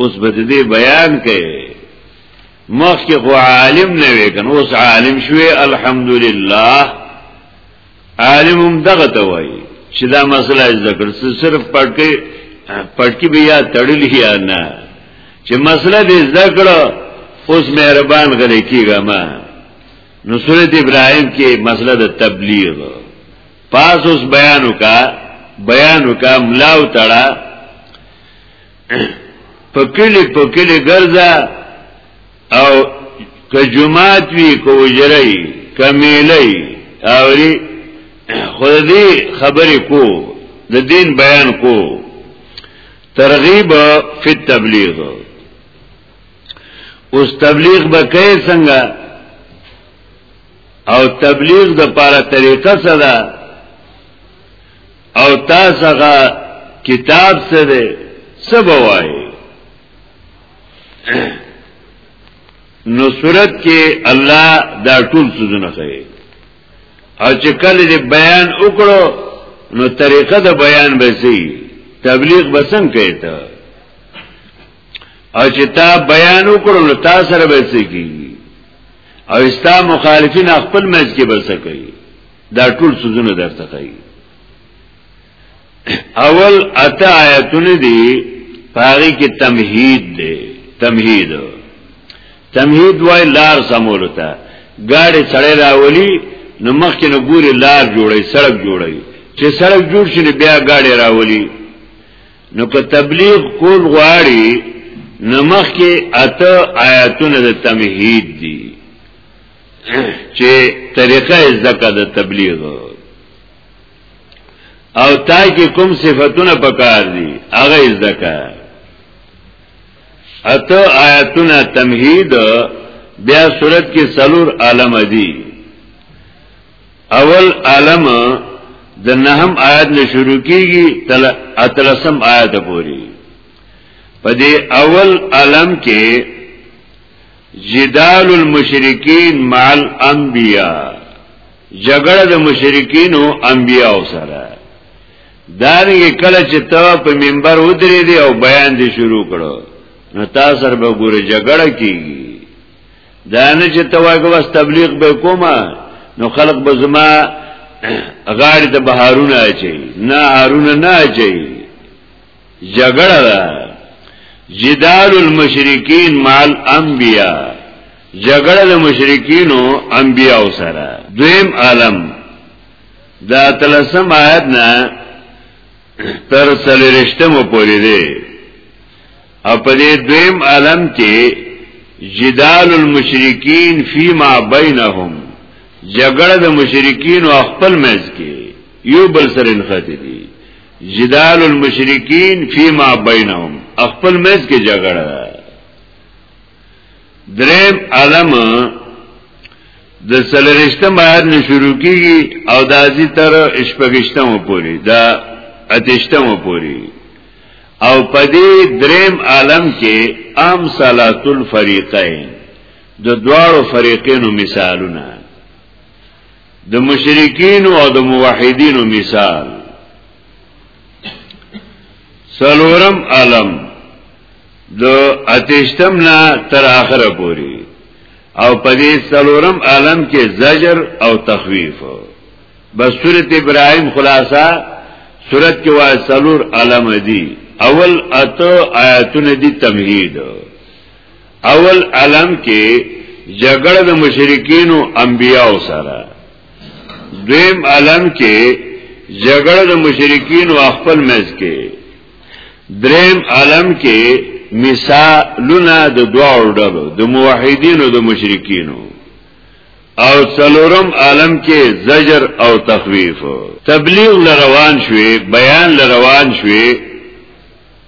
اوس به دې بیان کړي مخکې خو عالم نه وې کنه اوس عالم شوې الحمدلله عالم هم دغه ته وایي چې دا مسله ذکر صرف پټکي پټکي بیا تړلې یا نه چې مسله دې ذکر اوس مهربان غلې کیږه ما نو سورۃ ابراهیم کې مسله د تبلیغ پاس اوس بیان وکا بیان وکا ملاو تړه په کلی په کلی ګرځا او که جماعت وی کو وجرای کمیلی اوری خود دې خبرې کو د دین بیان کو ترغیب فی التبلیغ اوس تبلیغ به کوي څنګه او تبلیغ د پاره طریقه څه ده او تاسو هغه کتاب سره سبوای نو صورت کې الله دا ټول سوزونه کوي او چې کله دې بیان وکړو نو طریقه د بیان به سي تبلیغ بسنګ کوي ته او چې تا بیان وکړو نو تا سره به سي کیږي او استا مخالفین خپل مز کې بس کوي دا ټول سوزونه درته کوي اول اتا آیتونه دي پاغي کې تمهید دی تمهید تمهید وای لار سمول تا گاڑی سړی راولی نو مخکې نو ګوري لار جوړي سړک جوړي چې سړک جوړ شي بیا گاڑی راولی نو که تبلیغ کول غواړي نو مخکې اته آیاتونه د تمهید دي چې طریقه زکه د تبلیغ او تا کې کوم صفاتونه پکار دي هغه زکه اته آیاتونه تمهید بیا صورت کې سلور عالم دي اول عالم د نهم آیات نه شروع کیږي تل اتلسم آیات پوری په دې اول عالم کې جدال المشرکین مع الانبیاء جګړه د مشرکین او انبیاء سره دا نه کله چې ته په منبر ودرې دی او بیان دې شروع کړو نو تاسو سره به ګوره جګړه کیږي دا نه چې ته واګه واس تبلیغ به کومه نو خلق به زما غاړې ته بهارونه اچي نه هارونه نه اچي جګړه ده جدال المشرکین مال انبیا جګړه د مشرکینو انبیا سره دویم عالم دا تلسم آیت نه تر سلرشتم پوری دی او په دې دویم عالم کې جدال المشرکین فيما بینهم جګړه د مشرکین او خپل منځ کې یو بل سره نخته دي جدال المشرکین فيما بينهم خپل مز کې جګړه دریم عالم د سلریشتم آیات نه شروع کیږي او د ازي تر شپږشتم پوري د اتشتم پوري او پدې دریم عالم کې عام صلات الفریقین د دواړو فریقینو مثالونه د مشرکین او د موحدین مثال سلورم علم د اتشتم نه تر اخره پوری او په دې سلورم عالم کې زجر او تخویف بس سورت ابراهيم خلاصہ سورت کې وای سلور عالم دي اول اته آیاتونه دي تمهید اول علم کې جګړه د مشرکین او انبیاو سره دویم علم کې جګړه د مشرکین او خپل مز کې دریم علم کې مثالونه د دواړو ډلو د موحدین او د مشرکین او څلورم عالم کې زجر او تخویف تبلیغ لروان شوي بیان لروان شوي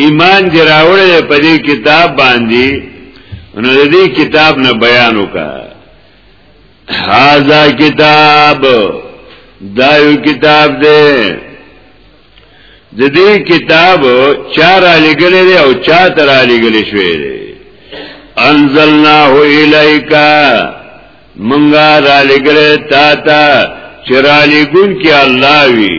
ایمان دی راوړی په دې کتاب باندې نو دې کتاب نه بیان وکا هاذا کتاب دا یو کتاب دی د دې کتاب چار علی ګلې او چا تر علی ګلې شوې انزلناه الیکا منګا را لګره تا تا چرالی ګون کې الله وی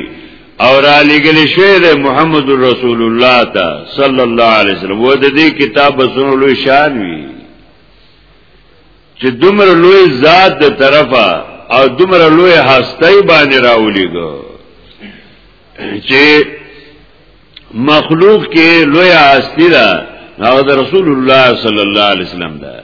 او را لګل شوی د محمد رسول الله تا صلی الله علیه وسلم و د دې کتاب سره لوی شان وی چې دومره لوی ذات د طرفه او دومره لوی هستی باندې راولېګو چې مخلوق کې لوی هستی ده او د رسول الله صلی الله علیه وسلم ده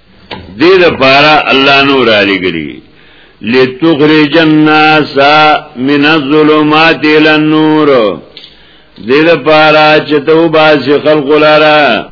دې لپاره الله نور علی ګری لتخرج الناس من الظلمات الى النور دې لپاره چې توبه شي خلق لاره